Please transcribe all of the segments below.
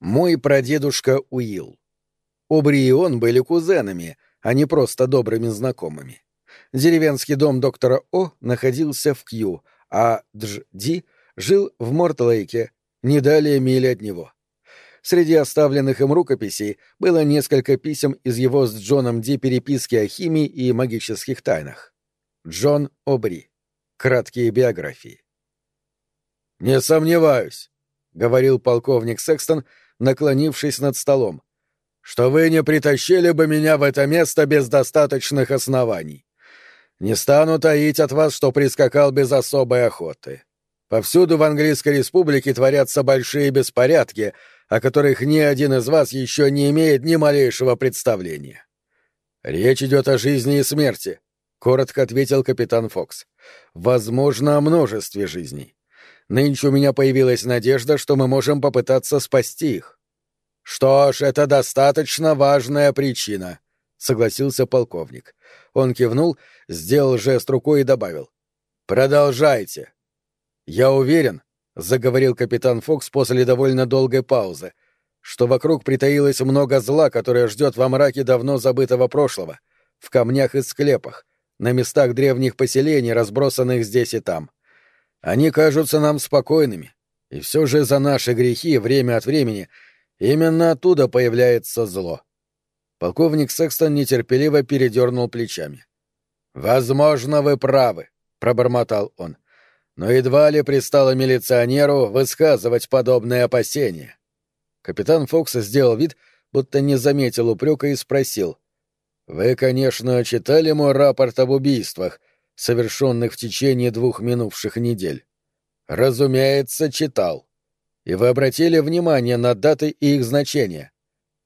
Мой прадедушка Уилл. Обри и он были кузенами, а не просто добрыми знакомыми. Деревенский дом доктора О находился в Кью, а Дж. Ди жил в Мортлейке, не далее мили от него. Среди оставленных им рукописей было несколько писем из его с Джоном Ди переписки о химии и магических тайнах. Джон Обри. Краткие биографии. «Не сомневаюсь», — говорил полковник Секстон, наклонившись над столом, «что вы не притащили бы меня в это место без достаточных оснований. Не стану таить от вас, что прискакал без особой охоты. Повсюду в Английской Республике творятся большие беспорядки, о которых ни один из вас еще не имеет ни малейшего представления. Речь идет о жизни и смерти, — коротко ответил капитан Фокс. Возможно, о множестве жизней. Нынче у меня появилась надежда, что мы можем попытаться спасти их. Что ж, это достаточно важная причина, — согласился полковник. Он кивнул, сделал жест рукой и добавил. Продолжайте. «Я уверен», — заговорил капитан Фокс после довольно долгой паузы, «что вокруг притаилось много зла, которое ждет во мраке давно забытого прошлого, в камнях и склепах, на местах древних поселений, разбросанных здесь и там. Они кажутся нам спокойными, и все же за наши грехи время от времени именно оттуда появляется зло». Полковник Секстон нетерпеливо передернул плечами. «Возможно, вы правы», — пробормотал он но едва ли пристало милиционеру высказывать подобные опасения. Капитан Фокс сделал вид, будто не заметил упрека и спросил. «Вы, конечно, читали мой рапорт об убийствах, совершенных в течение двух минувших недель?» «Разумеется, читал. И вы обратили внимание на даты и их значения?»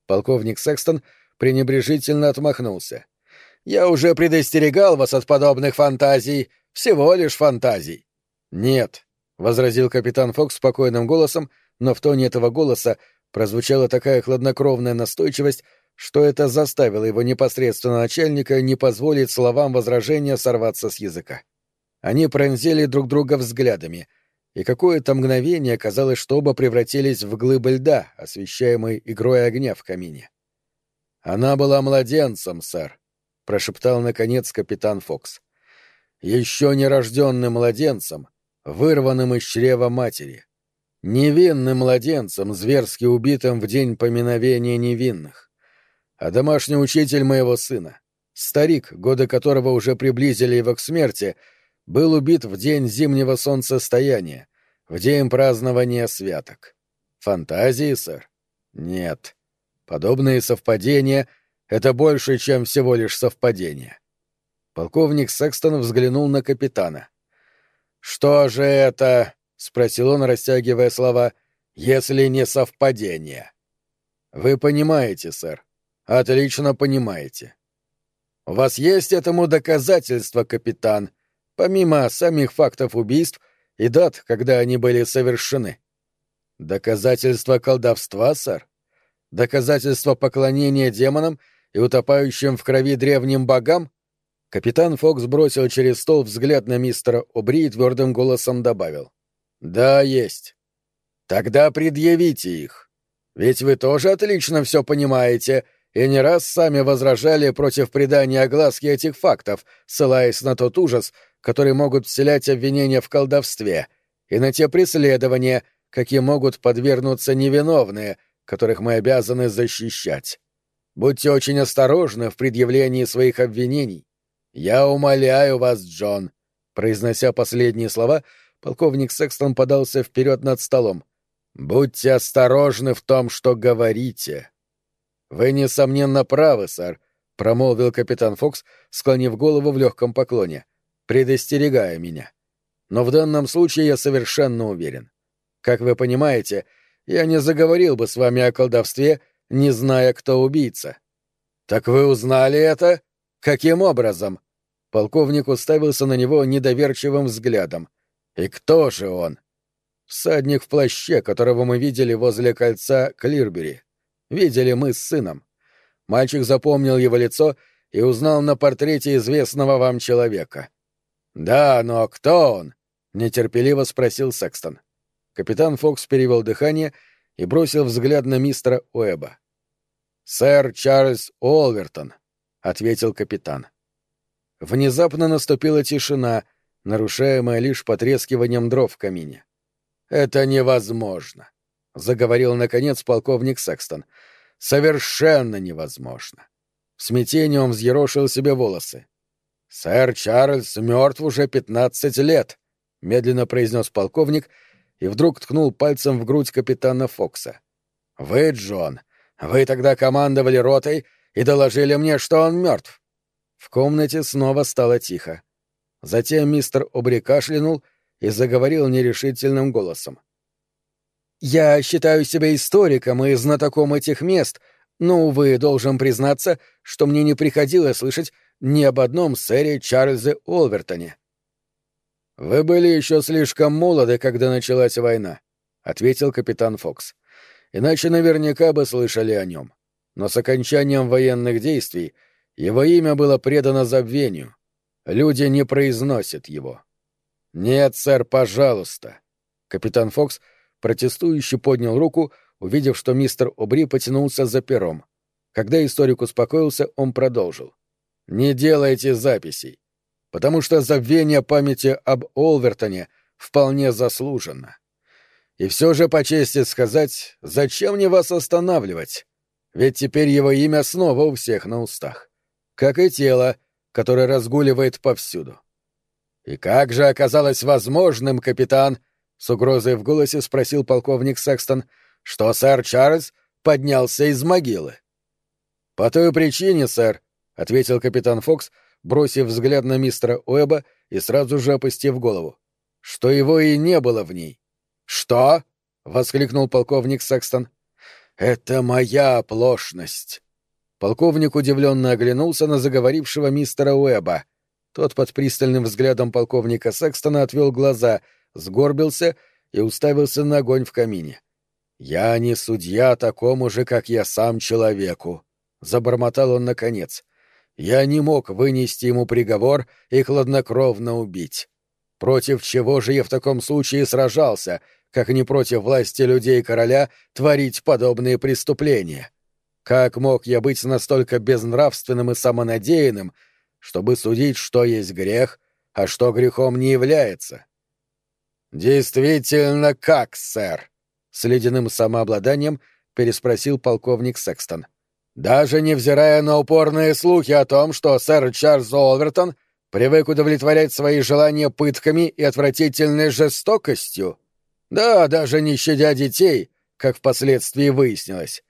Полковник Секстон пренебрежительно отмахнулся. «Я уже предостерегал вас от подобных фантазий, всего лишь фантазий. «Нет», — возразил капитан Фокс спокойным голосом, но в тоне этого голоса прозвучала такая хладнокровная настойчивость, что это заставило его непосредственно начальника не позволить словам возражения сорваться с языка. Они пронзили друг друга взглядами, и какое-то мгновение казалось, что оба превратились в глыбы льда, освещаемой игрой огня в камине. «Она была младенцем, сэр», — прошептал наконец капитан Фокс. «Еще нерожденным младенцем, вырванным из чрева матери, невинным младенцем, зверски убитым в день поминовения невинных, а домашний учитель моего сына, старик, годы которого уже приблизили его к смерти, был убит в день зимнего солнцестояния, в день празднования святок. Фантазии, сэр? Нет. Подобные совпадения — это больше, чем всего лишь совпадение. Полковник Секстон взглянул на капитана — «Что же это?» — спросил он, растягивая слова. «Если не совпадение». «Вы понимаете, сэр. Отлично понимаете. У вас есть этому доказательства, капитан, помимо самих фактов убийств и дат, когда они были совершены?» «Доказательства колдовства, сэр? Доказательства поклонения демонам и утопающим в крови древним богам?» Капитан Фокс бросил через стол взгляд на мистера Обри и твердым голосом добавил. «Да, есть. Тогда предъявите их. Ведь вы тоже отлично все понимаете и не раз сами возражали против придания огласки этих фактов, ссылаясь на тот ужас, который могут вселять обвинения в колдовстве, и на те преследования, какие могут подвергнуться невиновные, которых мы обязаны защищать. Будьте очень осторожны в предъявлении своих обвинений. «Я умоляю вас, Джон!» Произнося последние слова, полковник Секстон подался вперед над столом. «Будьте осторожны в том, что говорите!» «Вы, несомненно, правы, сэр», — промолвил капитан Фокс, склонив голову в легком поклоне, предостерегая меня. «Но в данном случае я совершенно уверен. Как вы понимаете, я не заговорил бы с вами о колдовстве, не зная, кто убийца». «Так вы узнали это? Каким образом?» Полковник уставился на него недоверчивым взглядом. «И кто же он?» «Всадник в плаще, которого мы видели возле кольца Клирбери. Видели мы с сыном. Мальчик запомнил его лицо и узнал на портрете известного вам человека». «Да, но кто он?» — нетерпеливо спросил Секстон. Капитан Фокс перевел дыхание и бросил взгляд на мистера Уэба. «Сэр Чарльз Олвертон», — ответил капитан. Внезапно наступила тишина, нарушаемая лишь потрескиванием дров в камине. «Это невозможно», — заговорил, наконец, полковник Секстон. «Совершенно невозможно». В смятении он взъерошил себе волосы. «Сэр Чарльз мертв уже пятнадцать лет», — медленно произнес полковник и вдруг ткнул пальцем в грудь капитана Фокса. «Вы, Джон, вы тогда командовали ротой и доложили мне, что он мертв». В комнате снова стало тихо. Затем мистер Обри кашлянул и заговорил нерешительным голосом. «Я считаю себя историком и знатоком этих мест, но, увы, должен признаться, что мне не приходилось слышать ни об одном сэре Чарльзе Олвертоне». «Вы были еще слишком молоды, когда началась война», — ответил капитан Фокс. «Иначе наверняка бы слышали о нем. Но с окончанием военных действий его имя было предано забвению. Люди не произносят его». «Нет, сэр, пожалуйста». Капитан Фокс протестующе поднял руку, увидев, что мистер Обри потянулся за пером. Когда историк успокоился, он продолжил. «Не делайте записей, потому что забвение памяти об Олвертоне вполне заслуженно. И все же, по чести сказать, зачем мне вас останавливать? Ведь теперь его имя снова у всех на устах. Как и тело, которое разгуливает повсюду. «И как же оказалось возможным, капитан?» — с угрозой в голосе спросил полковник Секстон, что сэр Чарльз поднялся из могилы. «По той причине, сэр», — ответил капитан Фокс, бросив взгляд на мистера Уэба и сразу же опустив голову, — «что его и не было в ней». «Что?» — воскликнул полковник Секстон. «Это моя оплошность». Полковник удивленно оглянулся на заговорившего мистера Уэба — тот под пристальным взглядом полковника Секстона отвел глаза, сгорбился и уставился на огонь в камине. «Я не судья такому же, как я сам человеку», — забормотал он наконец. «Я не мог вынести ему приговор и хладнокровно убить. Против чего же я в таком случае сражался, как не против власти людей короля творить подобные преступления? Как мог я быть настолько безнравственным и самонадеянным, чтобы судить, что есть грех, а что грехом не является. «Действительно как, сэр?» — с ледяным самообладанием переспросил полковник Секстон. «Даже невзирая на упорные слухи о том, что сэр Чарльз Олвертон привык удовлетворять свои желания пытками и отвратительной жестокостью? Да, даже не щадя детей, как впоследствии выяснилось.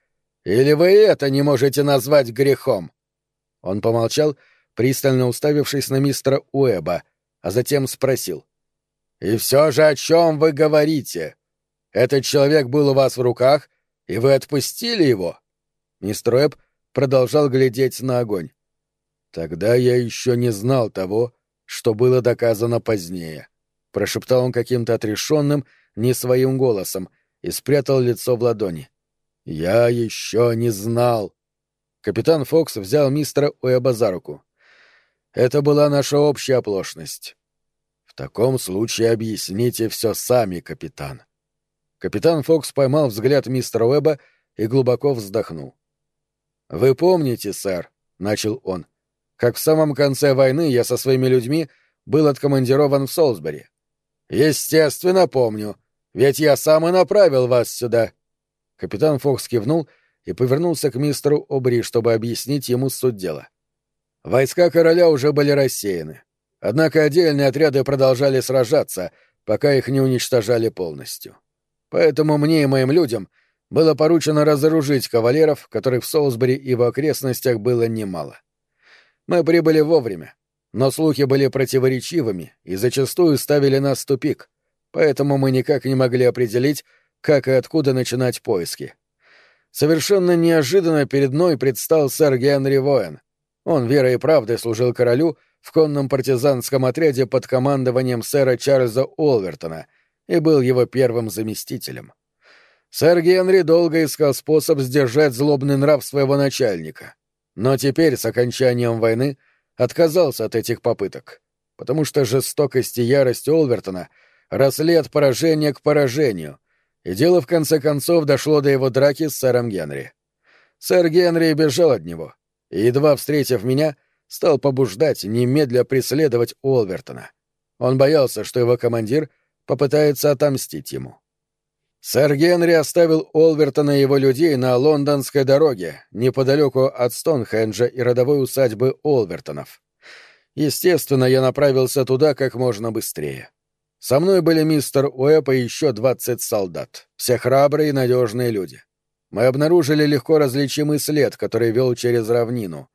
Или вы это не можете назвать грехом?» Он помолчал пристально уставившись на мистера Уэба, а затем спросил. «И все же о чем вы говорите? Этот человек был у вас в руках, и вы отпустили его?» Мистер Уэб продолжал глядеть на огонь. «Тогда я еще не знал того, что было доказано позднее», — прошептал он каким-то отрешенным, не своим голосом, и спрятал лицо в ладони. «Я еще не знал». Капитан Фокс взял мистера Уэба за руку. Это была наша общая оплошность. В таком случае объясните все сами, капитан. Капитан Фокс поймал взгляд мистера Уэба и глубоко вздохнул. «Вы помните, сэр», — начал он, — «как в самом конце войны я со своими людьми был откомандирован в Солсбери?» «Естественно, помню, ведь я сам и направил вас сюда». Капитан Фокс кивнул и повернулся к мистеру Обри, чтобы объяснить ему суть дела. Войска короля уже были рассеяны. Однако отдельные отряды продолжали сражаться, пока их не уничтожали полностью. Поэтому мне и моим людям было поручено разоружить кавалеров, которых в Солсбери и в окрестностях было немало. Мы прибыли вовремя, но слухи были противоречивыми и зачастую ставили нас в тупик, поэтому мы никак не могли определить, как и откуда начинать поиски. Совершенно неожиданно перед мной предстал сэр Генри Воэн, он верой и правдой служил королю в конном партизанском отряде под командованием сэра Чарльза Олвертона и был его первым заместителем. Сэр Генри долго искал способ сдержать злобный нрав своего начальника, но теперь, с окончанием войны, отказался от этих попыток, потому что жестокость и ярость Олвертона росли от поражения к поражению, и дело в конце концов дошло до его драки с сэром Генри. Сэр Генри бежал от него, и, едва встретив меня, стал побуждать немедля преследовать Уолвертона. Он боялся, что его командир попытается отомстить ему. Сэр Генри оставил Олвертона и его людей на лондонской дороге, неподалеку от Стонхенджа и родовой усадьбы Олвертонов. Естественно, я направился туда как можно быстрее. Со мной были мистер Уэбб и еще двадцать солдат, все храбрые и надежные люди. Мы обнаружили легко различимый след, который вел через равнину.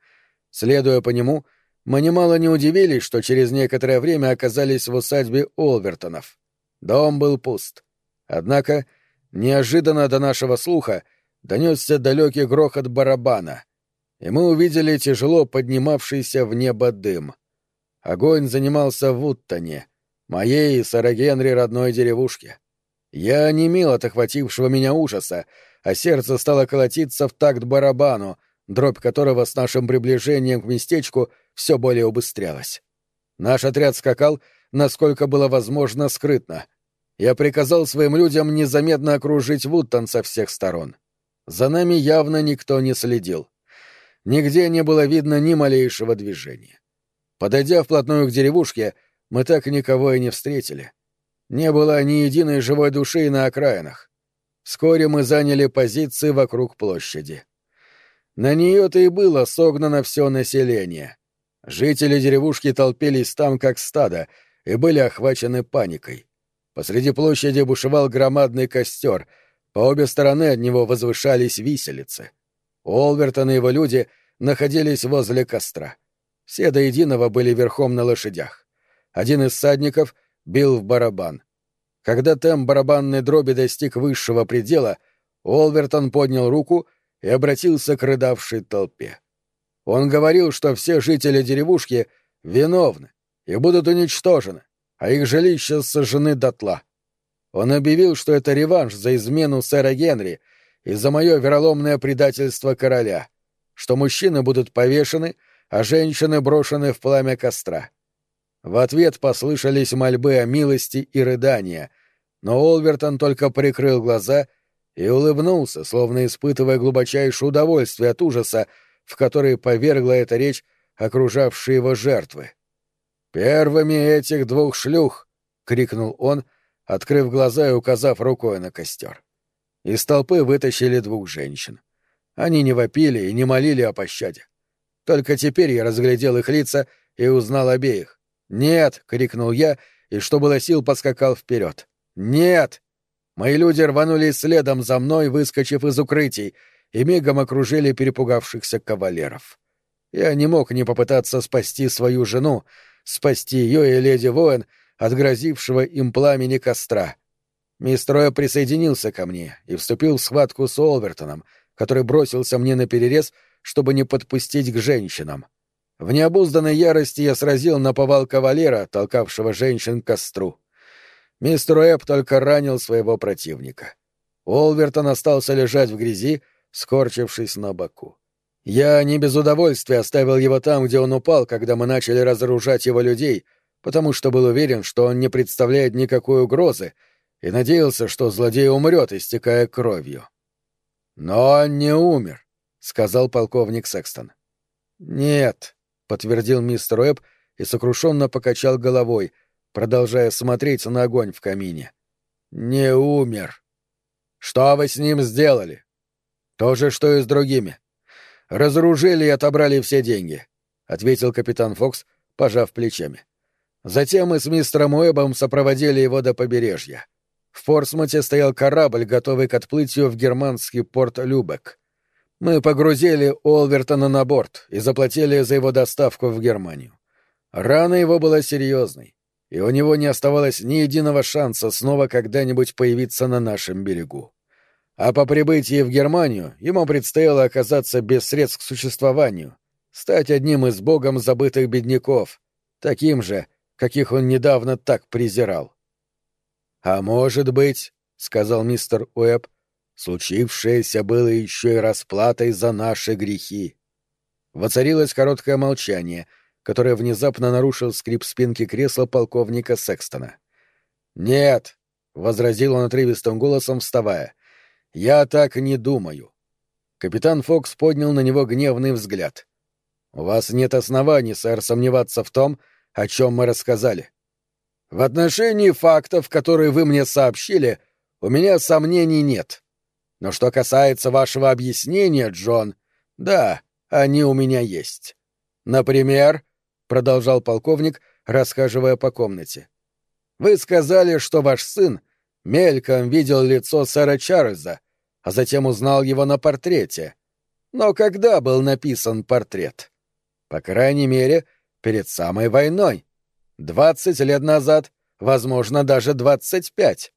Следуя по нему, мы немало не удивились, что через некоторое время оказались в усадьбе Олвертонов. Дом был пуст. Однако Неожиданно до нашего слуха донесся далекий грохот барабана, и мы увидели тяжело поднимавшийся в небо дым. Огонь занимался в Уттоне, моей и Сара Генри родной деревушке. Я онемел от охватившего меня ужаса, а сердце стало колотиться в такт барабану, дробь которого с нашим приближением к местечку все более убыстрялась. Наш отряд скакал, насколько было возможно, скрытно — я приказал своим людям незаметно окружить Вуттон со всех сторон. За нами явно никто не следил. Нигде не было видно ни малейшего движения. Подойдя вплотную к деревушке, мы так никого и не встретили. Не было ни единой живой души на окраинах. Вскоре мы заняли позиции вокруг площади. На нее-то и было согнано все население. Жители деревушки толпились там, как стадо, и были охвачены паникой. Посреди площади бушевал громадный костер, по обе стороны от него возвышались виселицы. Олвертон и его люди находились возле костра. Все до единого были верхом на лошадях. Один из садников бил в барабан. Когда темп барабанной дроби достиг высшего предела, Олвертон поднял руку и обратился к рыдавшей толпе. Он говорил, что все жители деревушки виновны и будут уничтожены, а их жилища сожжены дотла. Он объявил, что это реванш за измену сэра Генри и за мое вероломное предательство короля, что мужчины будут повешены, а женщины брошены в пламя костра. В ответ послышались мольбы о милости и рыдания, но Олвертон только прикрыл глаза и улыбнулся, словно испытывая глубочайшее удовольствие от ужаса, в который повергла эта речь окружавшие его жертвы. «Первыми этих двух шлюх!» — крикнул он, открыв глаза и указав рукой на костер. Из толпы вытащили двух женщин. Они не вопили и не молили о пощаде. Только теперь я разглядел их лица и узнал обеих. «Нет!» — крикнул я, и, что было сил, поскакал вперед. «Нет!» Мои люди рванулись следом за мной, выскочив из укрытий, и мигом окружили перепугавшихся кавалеров. Я не мог не попытаться спасти свою жену, спасти ее и леди Воин от грозившего им пламени костра. Мистер присоединился ко мне и вступил в схватку с Олвертоном, который бросился мне на перерез, чтобы не подпустить к женщинам. В необузданной ярости я сразил наповал кавалера, толкавшего женщин к костру. Мистер Уэбб только ранил своего противника. Олвертон остался лежать в грязи, скорчившись на боку. Я не без удовольствия оставил его там, где он упал, когда мы начали разоружать его людей, потому что был уверен, что он не представляет никакой угрозы, и надеялся, что злодей умрет, истекая кровью. «Но он не умер», — сказал полковник Секстон. «Нет», — подтвердил мистер Уэбб и сокрушенно покачал головой, продолжая смотреть на огонь в камине. «Не умер. Что вы с ним сделали? То же, что и с другими разоружили и отобрали все деньги», — ответил капитан Фокс, пожав плечами. Затем мы с мистером Уэбом сопроводили его до побережья. В Форсмуте стоял корабль, готовый к отплытию в германский порт Любек. Мы погрузили Олвертона на борт и заплатили за его доставку в Германию. Рана его была серьезной, и у него не оставалось ни единого шанса снова когда-нибудь появиться на нашем берегу а по прибытии в Германию ему предстояло оказаться без средств к существованию, стать одним из богом забытых бедняков, таким же, каких он недавно так презирал. «А может быть, — сказал мистер Уэбб, — случившееся было еще и расплатой за наши грехи». Воцарилось короткое молчание, которое внезапно нарушил скрип спинки кресла полковника Секстона. «Нет», — возразил он отрывистым голосом, вставая. «Я так не думаю». Капитан Фокс поднял на него гневный взгляд. «У вас нет оснований, сэр, сомневаться в том, о чем мы рассказали. В отношении фактов, которые вы мне сообщили, у меня сомнений нет. Но что касается вашего объяснения, Джон, да, они у меня есть. Например, — продолжал полковник, расхаживая по комнате, — вы сказали, что ваш сын мельком видел лицо сэра Чарльза, а затем узнал его на портрете. Но когда был написан портрет? По крайней мере, перед самой войной. Двадцать лет назад, возможно, даже двадцать пять.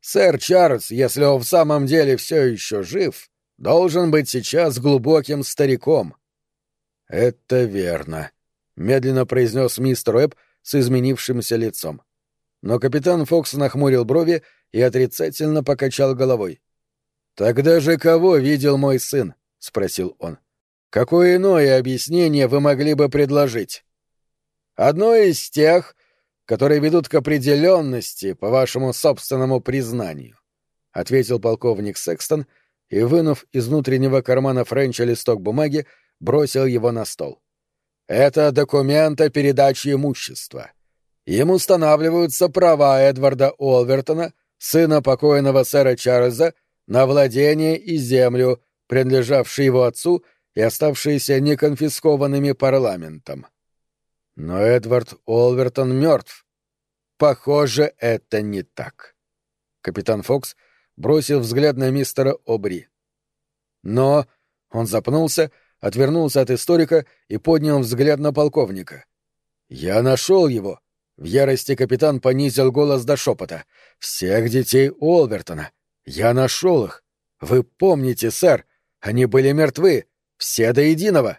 Сэр Чарльз, если он в самом деле все еще жив, должен быть сейчас глубоким стариком. Это верно, медленно произнес мистер Эбб с изменившимся лицом. Но капитан Фокс нахмурил брови и отрицательно покачал головой. Тогда же кого видел мой сын? спросил он. Какое иное объяснение вы могли бы предложить? Одно из тех, которые ведут к определенности, по вашему собственному признанию, — ответил полковник Секстон и, вынув из внутреннего кармана Френча листок бумаги, бросил его на стол. Это документ о передаче имущества. Им устанавливаются права Эдварда Олвертона, сына покойного сэра Чарльза, на владение и землю, принадлежавшие его отцу и оставшиеся неконфискованными парламентом. Но Эдвард Олвертон мертв. Похоже, это не так. Капитан Фокс бросил взгляд на мистера Обри. Но он запнулся, отвернулся от историка и поднял взгляд на полковника. «Я нашел его!» В ярости капитан понизил голос до шепота. «Всех детей Олвертона! Я нашел их! Вы помните, сэр, они были мертвы, все до единого!»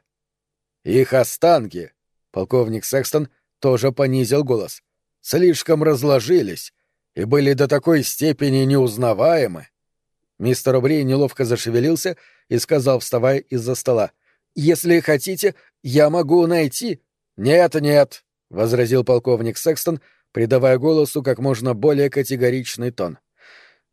«Их останки Полковник Секстон тоже понизил голос. Слишком разложились и были до такой степени неузнаваемы. Мистер Обри неловко зашевелился и сказал, вставая из-за стола. «Если хотите, я могу найти...» «Нет, нет», — возразил полковник Секстон, придавая голосу как можно более категоричный тон.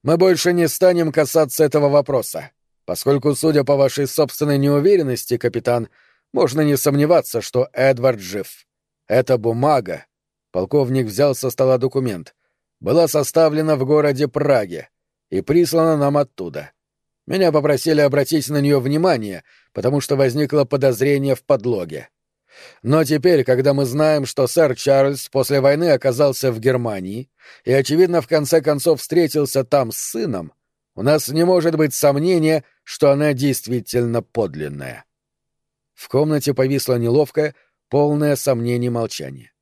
«Мы больше не станем касаться этого вопроса, поскольку, судя по вашей собственной неуверенности, капитан, — можно не сомневаться, что Эдвард жив. Эта бумага, полковник взял со стола документ, была составлена в городе Праге и прислана нам оттуда. Меня попросили обратить на нее внимание, потому что возникло подозрение в подлоге. Но теперь, когда мы знаем, что сэр Чарльз после войны оказался в Германии и, очевидно, в конце концов встретился там с сыном, у нас не может быть сомнения, что она действительно подлинная. В комнате повисло неловкое, полное сомнений молчание.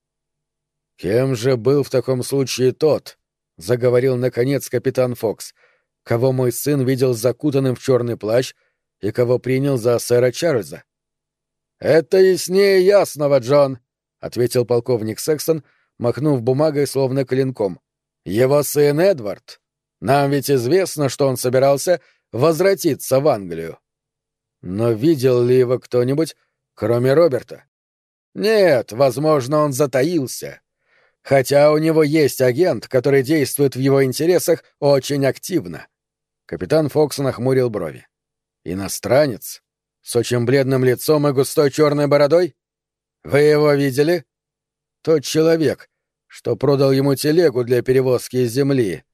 «Кем же был в таком случае тот?» — заговорил, наконец, капитан Фокс. «Кого мой сын видел закутанным в черный плащ и кого принял за сэра Чарльза?» «Это яснее ясного, Джон», — ответил полковник Сексон, махнув бумагой словно клинком. «Его сын Эдвард. Нам ведь известно, что он собирался возвратиться в Англию». Но видел ли его кто-нибудь, кроме Роберта? Нет, возможно, он затаился. Хотя у него есть агент, который действует в его интересах очень активно. Капитан Фокс нахмурил брови. Иностранец? С очень бледным лицом и густой черной бородой? Вы его видели? Тот человек, что продал ему телегу для перевозки из земли.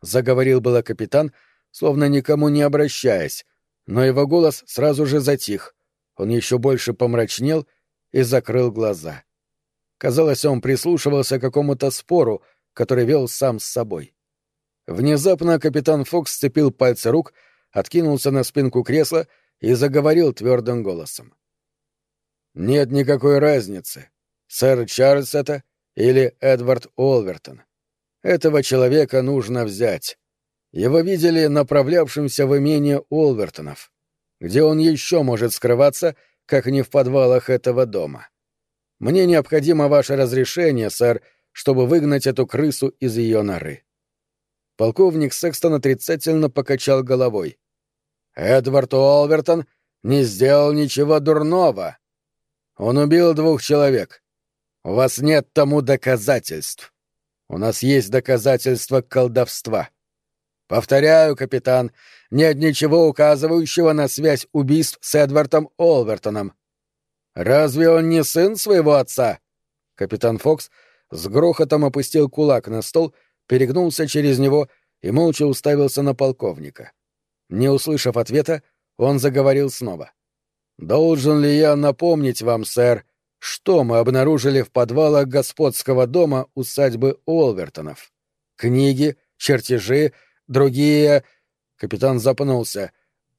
Заговорил было капитан, словно никому не обращаясь, но его голос сразу же затих. Он еще больше помрачнел и закрыл глаза. Казалось, он прислушивался к какому-то спору, который вел сам с собой. Внезапно капитан Фокс сцепил пальцы рук, откинулся на спинку кресла и заговорил твердым голосом. «Нет никакой разницы, сэр Чарльз это или Эдвард Олвертон. Этого человека нужно взять. Его видели направлявшимся в имение Олвертонов. Где он еще может скрываться, как не в подвалах этого дома? Мне необходимо ваше разрешение, сэр, чтобы выгнать эту крысу из ее норы. Полковник Секстон отрицательно покачал головой. Эдвард Олвертон не сделал ничего дурного. Он убил двух человек. У вас нет тому доказательств. У нас есть доказательства колдовства. Повторяю, капитан, нет ничего указывающего на связь убийств с Эдвардом Олвертоном. Разве он не сын своего отца? Капитан Фокс с грохотом опустил кулак на стол, перегнулся через него и молча уставился на полковника. Не услышав ответа, он заговорил снова. «Должен ли я напомнить вам, сэр, что мы обнаружили в подвалах господского дома усадьбы Уолвертонов? Книги, чертежи, другие...» Капитан запнулся.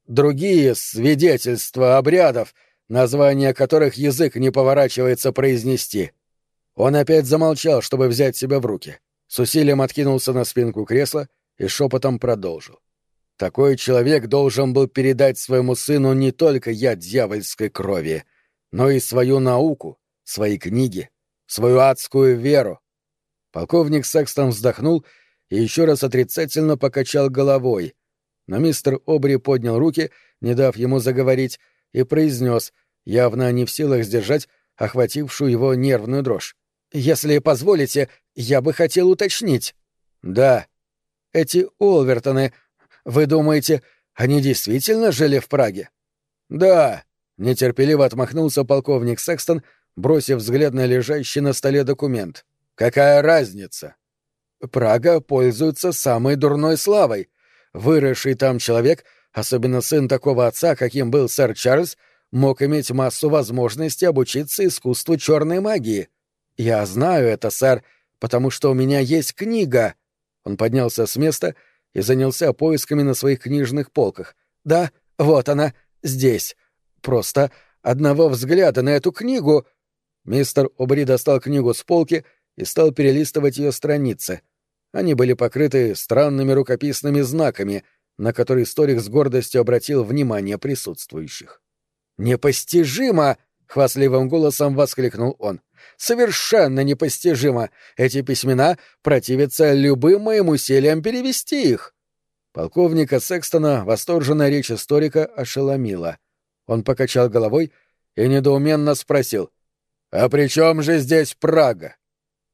«Другие свидетельства обрядов, названия которых язык не поворачивается произнести». Он опять замолчал, чтобы взять себя в руки. С усилием откинулся на спинку кресла и шепотом продолжил. Такой человек должен был передать своему сыну не только яд дьявольской крови, но и свою науку, свои книги, свою адскую веру. Полковник Секстон вздохнул и еще раз отрицательно покачал головой, но мистер Обри поднял руки, не дав ему заговорить, и произнес, явно не в силах сдержать охватившую его нервную дрожь. «Если позволите, я бы хотел уточнить». «Да. Эти Олвертоны вы думаете, они действительно жили в Праге? Да, нетерпеливо отмахнулся полковник Секстон, бросив взгляд на лежащий на столе документ. Какая разница? Прага пользуется самой дурной славой. Выросший там человек, особенно сын такого отца, каким был сэр Чарльз, мог иметь массу возможностей обучиться искусству черной магии. Я знаю это, сэр, потому что у меня есть книга. Он поднялся с места и занялся поисками на своих книжных полках. Да, вот она, здесь. Просто одного взгляда на эту книгу... Мистер Обри достал книгу с полки и стал перелистывать ее страницы. Они были покрыты странными рукописными знаками, на которые историк с гордостью обратил внимание присутствующих. «Непостижимо!» — хвастливым голосом воскликнул он. Совершенно непостижимо. Эти письмена противятся любым моим усилиям перевести их. Полковника Секстона восторженная речь историка ошеломила. Он покачал головой и недоуменно спросил. «А при чем же здесь Прага?»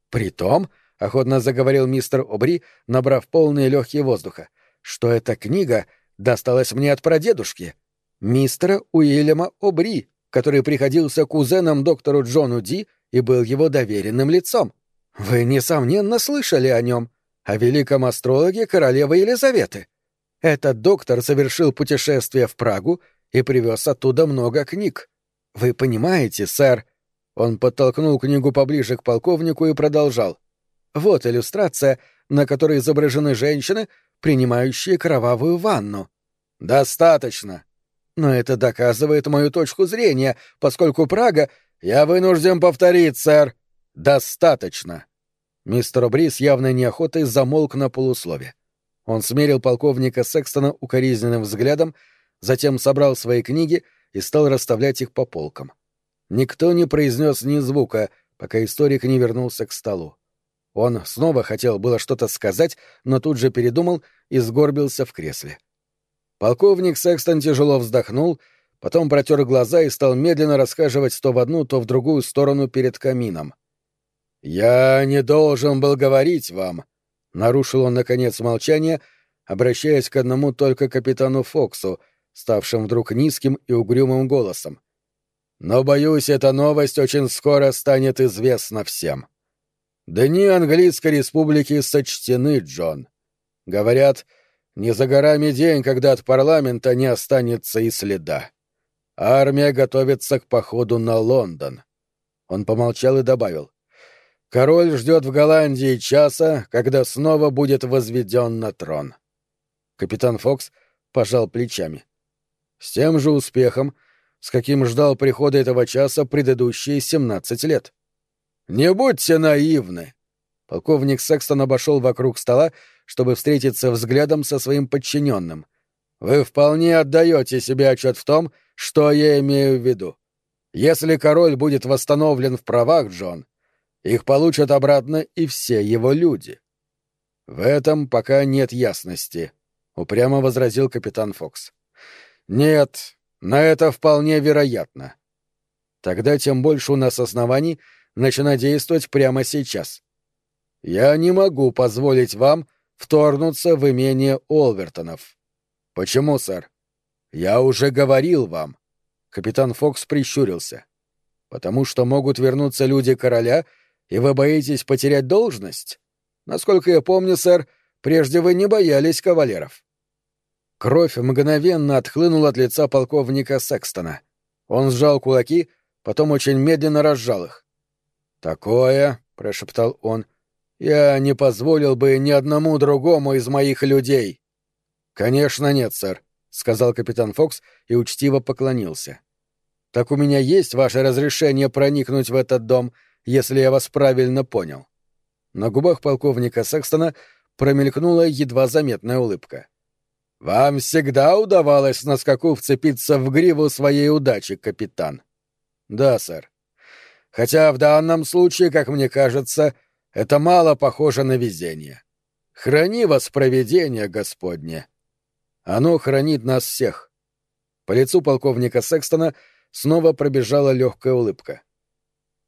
«Притом», — охотно заговорил мистер Обри, набрав полные легкие воздуха, «что эта книга досталась мне от прадедушки, мистера Уильяма Обри, который приходился кузеном доктору Джону Ди и был его доверенным лицом. Вы, несомненно, слышали о нем, о великом астрологе королевы Елизаветы. Этот доктор совершил путешествие в Прагу и привез оттуда много книг. Вы понимаете, сэр? Он подтолкнул книгу поближе к полковнику и продолжал. Вот иллюстрация, на которой изображены женщины, принимающие кровавую ванну. Достаточно. Но это доказывает мою точку зрения, поскольку Прага «Я вынужден повторить, сэр. Достаточно». Мистер Бри с явной неохотой замолк на полуслове. Он смерил полковника Секстона укоризненным взглядом, затем собрал свои книги и стал расставлять их по полкам. Никто не произнес ни звука, пока историк не вернулся к столу. Он снова хотел было что-то сказать, но тут же передумал и сгорбился в кресле. Полковник Секстон тяжело вздохнул потом протер глаза и стал медленно расхаживать то в одну, то в другую сторону перед камином. «Я не должен был говорить вам», — нарушил он, наконец, молчание, обращаясь к одному только капитану Фоксу, ставшим вдруг низким и угрюмым голосом. «Но, боюсь, эта новость очень скоро станет известна всем. Дни Английской Республики сочтены, Джон. Говорят, не за горами день, когда от парламента не останется и следа. Армия готовится к походу на Лондон. Он помолчал и добавил. Король ждет в Голландии часа, когда снова будет возведен на трон. Капитан Фокс пожал плечами. С тем же успехом, с каким ждал прихода этого часа предыдущие семнадцать лет. Не будьте наивны. Полковник Секстон обошел вокруг стола, чтобы встретиться взглядом со своим подчиненным. Вы вполне отдаете себе отчет в том, что я имею в виду? Если король будет восстановлен в правах, Джон, их получат обратно и все его люди. В этом пока нет ясности, упрямо возразил капитан Фокс. Нет, на это вполне вероятно. Тогда тем больше у нас оснований начинать действовать прямо сейчас. Я не могу позволить вам вторгнуться в имение Олвертонов. Почему, сэр? Я уже говорил вам. Капитан Фокс прищурился. Потому что могут вернуться люди короля, и вы боитесь потерять должность? Насколько я помню, сэр, прежде вы не боялись кавалеров. Кровь мгновенно отхлынула от лица полковника Секстона. Он сжал кулаки, потом очень медленно разжал их. «Такое», — прошептал он, — «я не позволил бы ни одному другому из моих людей». «Конечно нет, сэр», — сказал капитан Фокс и учтиво поклонился. «Так у меня есть ваше разрешение проникнуть в этот дом, если я вас правильно понял». На губах полковника Секстона промелькнула едва заметная улыбка. «Вам всегда удавалось на скаку вцепиться в гриву своей удачи, капитан?» «Да, сэр. Хотя в данном случае, как мне кажется, это мало похоже на везение. Храни вас провидение, Господне. Оно хранит нас всех». По лицу полковника Секстона снова пробежала легкая улыбка.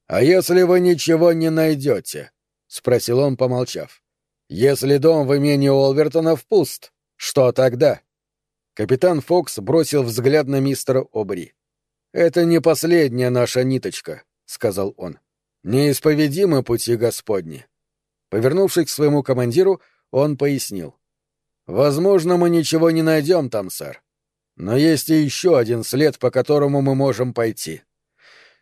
«А если вы ничего не найдете?» — спросил он, помолчав. «Если дом в имении Олвертонов пуст, что тогда?» Капитан Фокс бросил взгляд на мистера Обри. «Это не последняя наша ниточка», — сказал он. «Неисповедимы пути Господни». Повернувшись к своему командиру, он пояснил. «Возможно, мы ничего не найдем там, сэр. Но есть и еще один след, по которому мы можем пойти.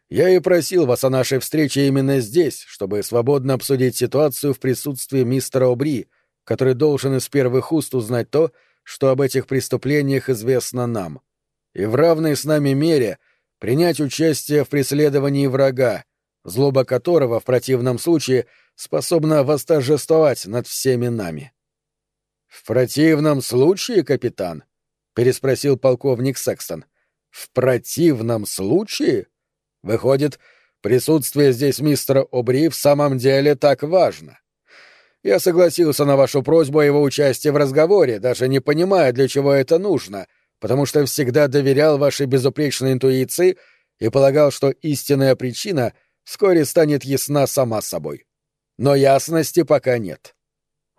Я и просил вас о нашей встрече именно здесь, чтобы свободно обсудить ситуацию в присутствии мистера Обри, который должен из первых уст узнать то, что об этих преступлениях известно нам, и в равной с нами мере принять участие в преследовании врага, злоба которого в противном случае способна восторжествовать над всеми нами. — В противном случае, капитан? — переспросил полковник Секстон. — В противном случае? Выходит, присутствие здесь мистера Обри в самом деле так важно. Я согласился на вашу просьбу о его участии в разговоре, даже не понимая, для чего это нужно, потому что всегда доверял вашей безупречной интуиции и полагал, что истинная причина вскоре станет ясна сама собой. Но ясности пока нет.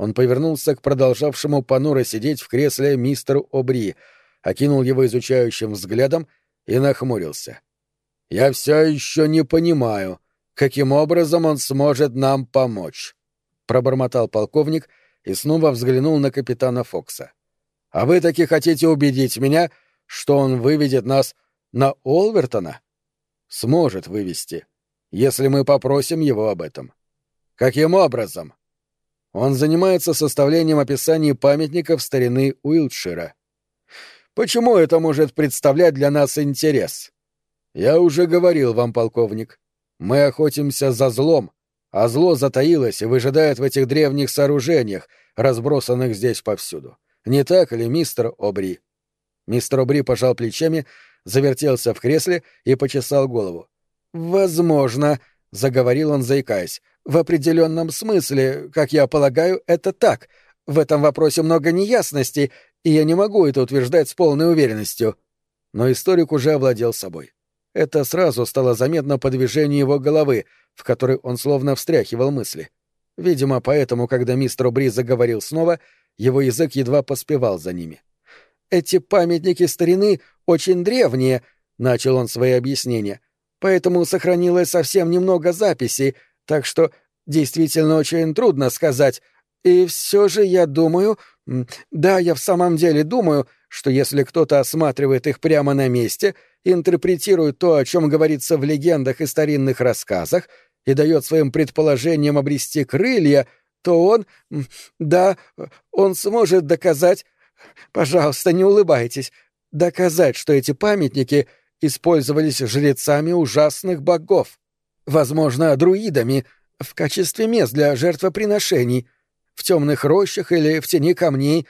Он повернулся к продолжавшему понуро сидеть в кресле мистеру Обри, окинул его изучающим взглядом и нахмурился. «Я все еще не понимаю, каким образом он сможет нам помочь» пробормотал полковник и снова взглянул на капитана Фокса. А вы таки хотите убедить меня, что он выведет нас на Олвертона? Сможет вывести, если мы попросим его об этом. Каким образом? Он занимается составлением описаний памятников старины Уилтшира. Почему это может представлять для нас интерес? Я уже говорил вам, полковник, мы охотимся за злом, а зло затаилось и выжидает в этих древних сооружениях, разбросанных здесь повсюду. Не так ли, мистер Обри? Мистер Обри пожал плечами, завертелся в кресле и почесал голову. «Возможно», — заговорил он, заикаясь, — «в определенном смысле, как я полагаю, это так. В этом вопросе много неясностей, и я не могу это утверждать с полной уверенностью». Но историк уже овладел собой. Это сразу стало заметно по движению его головы, в которой он словно встряхивал мысли. Видимо, поэтому, когда мистер Бри заговорил снова, его язык едва поспевал за ними. «Эти памятники старины очень древние», — начал он свои объяснения, «поэтому сохранилось совсем немного записей, так что действительно очень трудно сказать. И все же я думаю... Да, я в самом деле думаю, что если кто-то осматривает их прямо на месте — интерпретирует то, о чем говорится в легендах и старинных рассказах, и дает своим предположениям обрести крылья, то он... Да, он сможет доказать... Пожалуйста, не улыбайтесь. Доказать, что эти памятники использовались жрецами ужасных богов. Возможно, друидами, в качестве мест для жертвоприношений, в темных рощах или в тени камней,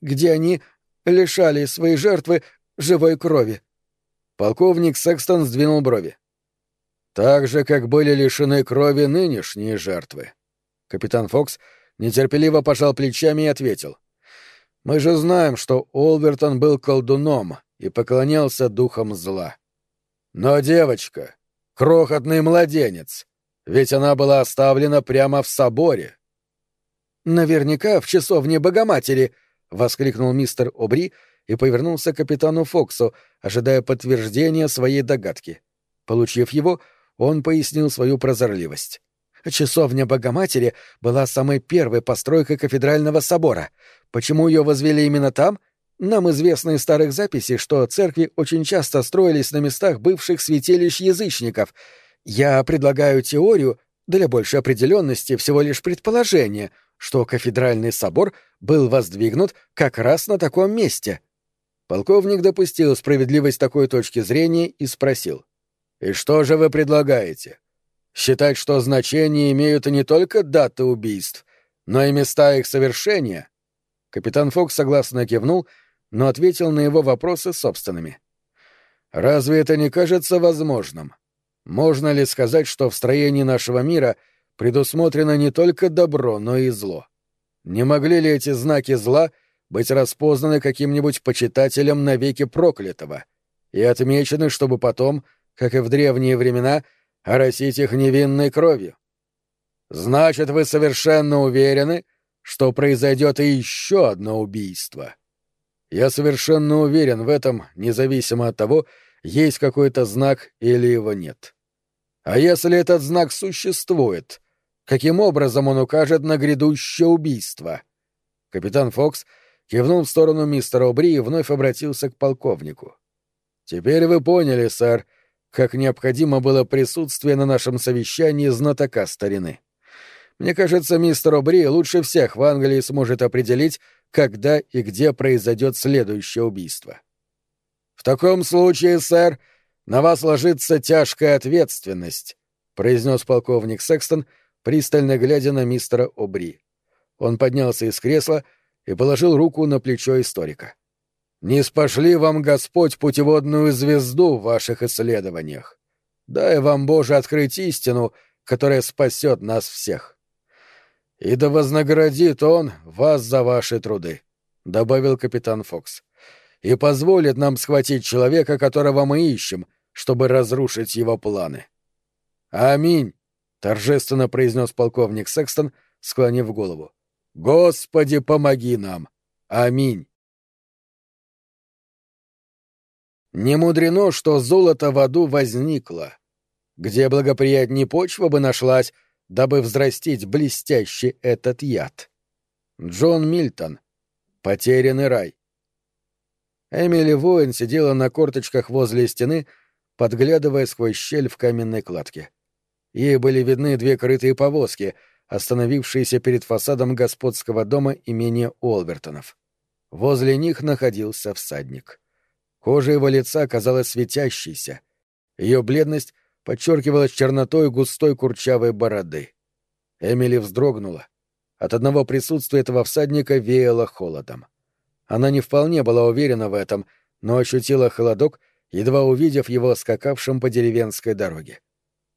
где они лишали своей жертвы живой крови. Полковник Секстон сдвинул брови. Так же, как были лишены крови нынешние жертвы. Капитан Фокс нетерпеливо пожал плечами и ответил. Мы же знаем, что Олвертон был колдуном и поклонялся духам зла. Но девочка, крохотный младенец, ведь она была оставлена прямо в соборе. «Наверняка в часовне Богоматери!» — воскликнул мистер Обри и повернулся к капитану Фоксу, ожидая подтверждения своей догадки. Получив его, он пояснил свою прозорливость. Часовня Богоматери была самой первой постройкой кафедрального собора. Почему ее возвели именно там? Нам известно из старых записей, что церкви очень часто строились на местах бывших святилищ язычников. Я предлагаю теорию, для большей определенности всего лишь предположение, что кафедральный собор был воздвигнут как раз на таком месте. Полковник допустил справедливость такой точки зрения и спросил. «И что же вы предлагаете? Считать, что значение имеют не только даты убийств, но и места их совершения?» Капитан Фокс согласно кивнул, но ответил на его вопросы собственными. «Разве это не кажется возможным? Можно ли сказать, что в строении нашего мира предусмотрено не только добро, но и зло? Не могли ли эти знаки зла быть распознаны каким-нибудь почитателем навеки проклятого и отмечены, чтобы потом, как и в древние времена, оросить их невинной кровью? Значит, вы совершенно уверены, что произойдет и еще одно убийство? Я совершенно уверен в этом, независимо от того, есть какой-то знак или его нет. А если этот знак существует, каким образом он укажет на грядущее убийство? Капитан Фокс кивнул в сторону мистера Обри и вновь обратился к полковнику. «Теперь вы поняли, сэр, как необходимо было присутствие на нашем совещании знатока старины. Мне кажется, мистер Обри лучше всех в Англии сможет определить, когда и где произойдет следующее убийство. В таком случае, сэр, на вас ложится тяжкая ответственность, произнес полковник Секстон, пристально глядя на мистера Обри. Он поднялся из кресла и положил руку на плечо историка. Не спошли вам Господь путеводную звезду в ваших исследованиях. Дай вам, Боже, открыть истину, которая спасет нас всех и да вознаградит он вас за ваши труды», — добавил капитан Фокс, — «и позволит нам схватить человека, которого мы ищем, чтобы разрушить его планы». «Аминь», — торжественно произнес полковник Секстон, склонив голову. «Господи, помоги нам! Аминь!» Не мудрено, что золото в аду возникло. Где благоприятнее почва бы нашлась, дабы взрастить блестящий этот яд. Джон Мильтон. Потерянный рай. Эмили Воин сидела на корточках возле стены, подглядывая сквозь щель в каменной кладке. Ей были видны две крытые повозки, остановившиеся перед фасадом господского дома имения Уолбертонов. Возле них находился всадник. Кожа его лица казалась светящейся. Ее бледность подчеркивалась чернотой густой курчавой бороды. Эмили вздрогнула. От одного присутствия этого всадника веяло холодом. Она не вполне была уверена в этом, но ощутила холодок, едва увидев его скакавшим по деревенской дороге.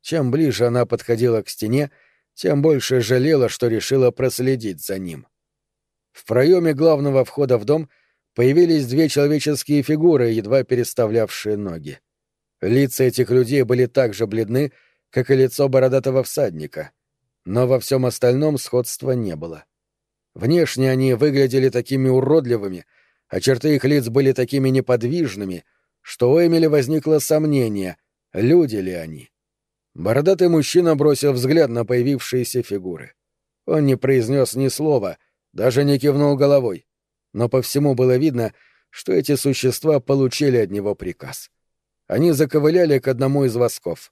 Чем ближе она подходила к стене, тем больше жалела, что решила проследить за ним. В проеме главного входа в дом появились две человеческие фигуры, едва переставлявшие ноги. Лица этих людей были так же бледны, как и лицо бородатого всадника, но во всем остальном сходства не было. Внешне они выглядели такими уродливыми, а черты их лиц были такими неподвижными, что у Эмили возникло сомнение, люди ли они. Бородатый мужчина бросил взгляд на появившиеся фигуры. Он не произнес ни слова, даже не кивнул головой, но по всему было видно, что эти существа получили от него приказ — они заковыляли к одному из восков.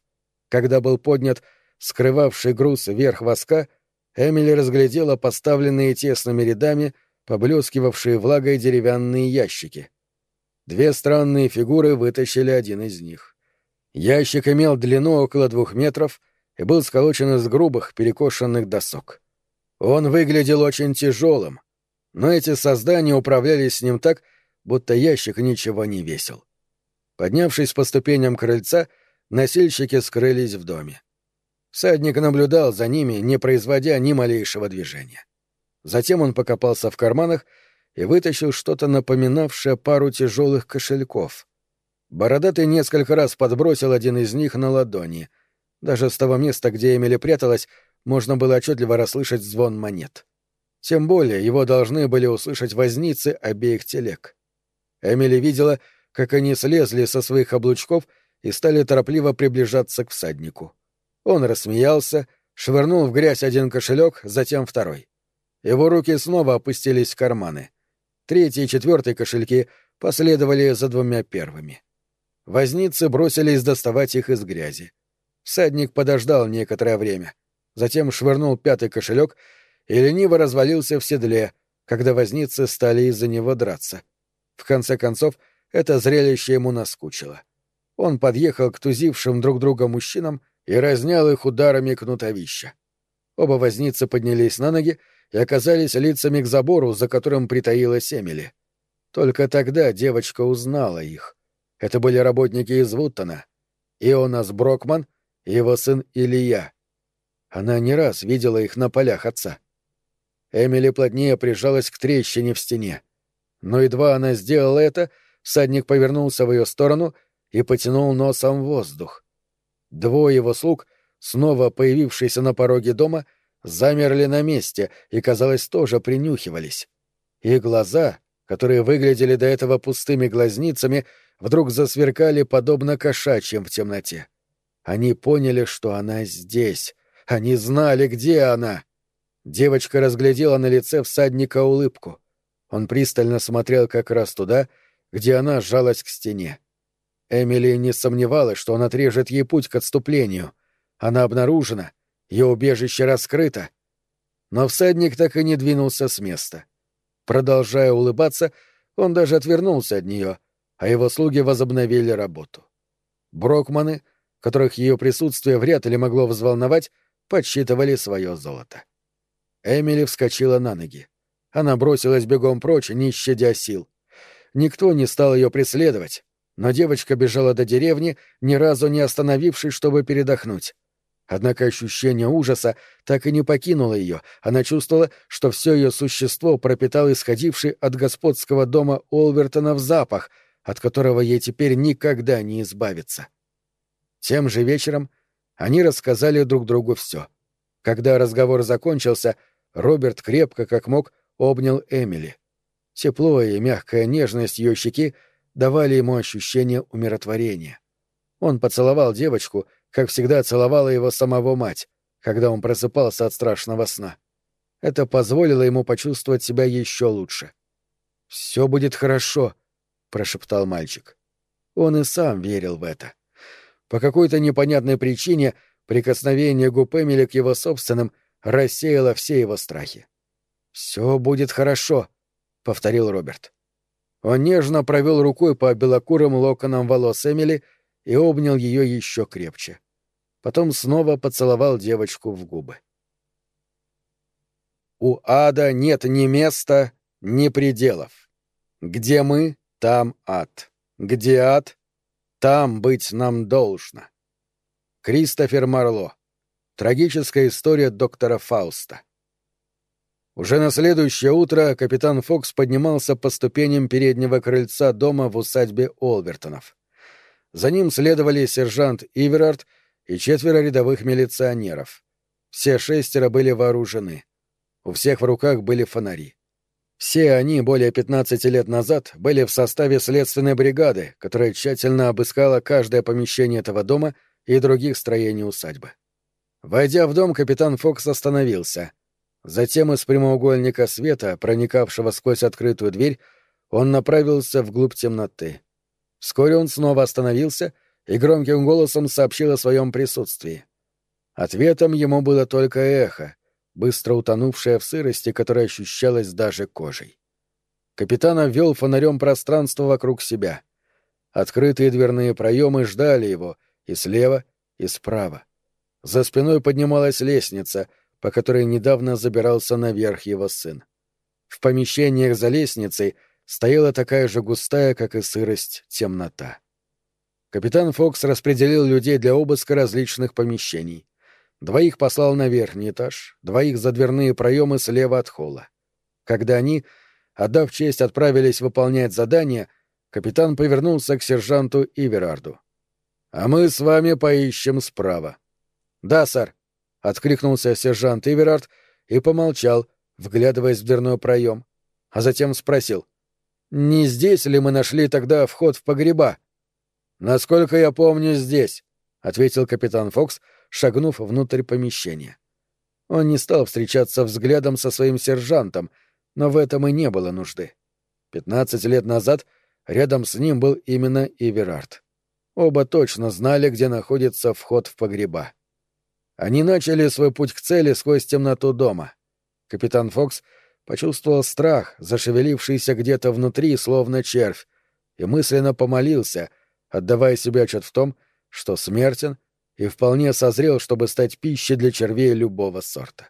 Когда был поднят скрывавший груз вверх воска, Эмили разглядела поставленные тесными рядами, поблескивавшие влагой деревянные ящики. Две странные фигуры вытащили один из них. Ящик имел длину около двух метров и был сколочен из грубых, перекошенных досок. Он выглядел очень тяжелым, но эти создания управлялись с ним так, будто ящик ничего не весил. Поднявшись по ступеням крыльца, носильщики скрылись в доме. Всадник наблюдал за ними, не производя ни малейшего движения. Затем он покопался в карманах и вытащил что-то напоминавшее пару тяжелых кошельков. Бородатый несколько раз подбросил один из них на ладони. Даже с того места, где Эмили пряталась, можно было отчетливо расслышать звон монет. Тем более его должны были услышать возницы обеих телег. Эмили видела, как они слезли со своих облучков и стали торопливо приближаться к всаднику. Он рассмеялся, швырнул в грязь один кошелек, затем второй. Его руки снова опустились в карманы. Третий и четвертый кошельки последовали за двумя первыми. Возницы бросились доставать их из грязи. Всадник подождал некоторое время, затем швырнул пятый кошелек и лениво развалился в седле, когда возницы стали из-за него драться. В конце концов, это зрелище ему наскучило. Он подъехал к тузившим друг друга мужчинам и разнял их ударами кнутовища. Оба возницы поднялись на ноги и оказались лицами к забору, за которым притаилась Эмили. Только тогда девочка узнала их. Это были работники из Вуттона. Ионас Брокман и его сын Илья. Она не раз видела их на полях отца. Эмили плотнее прижалась к трещине в стене. Но едва она сделала это, всадник повернулся в ее сторону и потянул носом воздух. Двое его слуг, снова появившиеся на пороге дома, замерли на месте и, казалось, тоже принюхивались. Их глаза, которые выглядели до этого пустыми глазницами, вдруг засверкали подобно кошачьим в темноте. Они поняли, что она здесь. Они знали, где она. Девочка разглядела на лице всадника улыбку. Он пристально смотрел как раз туда, где она сжалась к стене. Эмили не сомневалась, что он отрежет ей путь к отступлению. Она обнаружена, ее убежище раскрыто. Но всадник так и не двинулся с места. Продолжая улыбаться, он даже отвернулся от нее, а его слуги возобновили работу. Брокманы, которых ее присутствие вряд ли могло взволновать, подсчитывали свое золото. Эмили вскочила на ноги. Она бросилась бегом прочь, не щадя сил. Никто не стал ее преследовать, но девочка бежала до деревни, ни разу не остановившись, чтобы передохнуть. Однако ощущение ужаса так и не покинуло ее. Она чувствовала, что все ее существо пропитал исходивший от господского дома Олвертона в запах, от которого ей теперь никогда не избавиться. Тем же вечером они рассказали друг другу все. Когда разговор закончился, Роберт крепко, как мог, обнял Эмили. Тепло и мягкая нежность ее щеки давали ему ощущение умиротворения. Он поцеловал девочку, как всегда целовала его самого мать, когда он просыпался от страшного сна. Это позволило ему почувствовать себя еще лучше. «Все будет хорошо», — прошептал мальчик. Он и сам верил в это. По какой-то непонятной причине прикосновение губ Эмили к его собственным рассеяло все его страхи. «Все будет хорошо», — повторил Роберт. Он нежно провел рукой по белокурым локонам волос Эмили и обнял ее еще крепче. Потом снова поцеловал девочку в губы. У ада нет ни места, ни пределов. Где мы, там ад. Где ад, там быть нам должно. Кристофер Марло. Трагическая история доктора Фауста. Уже на следующее утро капитан Фокс поднимался по ступеням переднего крыльца дома в усадьбе Олвертонов. За ним следовали сержант Иверард и четверо рядовых милиционеров. Все шестеро были вооружены. У всех в руках были фонари. Все они более 15 лет назад были в составе следственной бригады, которая тщательно обыскала каждое помещение этого дома и других строений усадьбы. Войдя в дом, капитан Фокс остановился — Затем из прямоугольника света, проникавшего сквозь открытую дверь, он направился вглубь темноты. Вскоре он снова остановился и громким голосом сообщил о своем присутствии. Ответом ему было только эхо, быстро утонувшее в сырости, которая ощущалась даже кожей. Капитан обвел фонарем пространство вокруг себя. Открытые дверные проемы ждали его и слева, и справа. За спиной поднималась лестница — по которой недавно забирался наверх его сын. В помещениях за лестницей стояла такая же густая, как и сырость, темнота. Капитан Фокс распределил людей для обыска различных помещений. Двоих послал на верхний этаж, двоих за дверные проемы слева от холла. Когда они, отдав честь, отправились выполнять задание, капитан повернулся к сержанту Иверарду. «А мы с вами поищем справа». «Да, сэр», откликнулся сержант Иверард и помолчал, вглядываясь в дверной проем, а затем спросил. «Не здесь ли мы нашли тогда вход в погреба?» «Насколько я помню, здесь», — ответил капитан Фокс, шагнув внутрь помещения. Он не стал встречаться взглядом со своим сержантом, но в этом и не было нужды. Пятнадцать лет назад рядом с ним был именно Иверард. Оба точно знали, где находится вход в погреба. Они начали свой путь к цели сквозь темноту дома. Капитан Фокс почувствовал страх, зашевелившийся где-то внутри, словно червь, и мысленно помолился, отдавая себе отчет в том, что смертен и вполне созрел, чтобы стать пищей для червей любого сорта.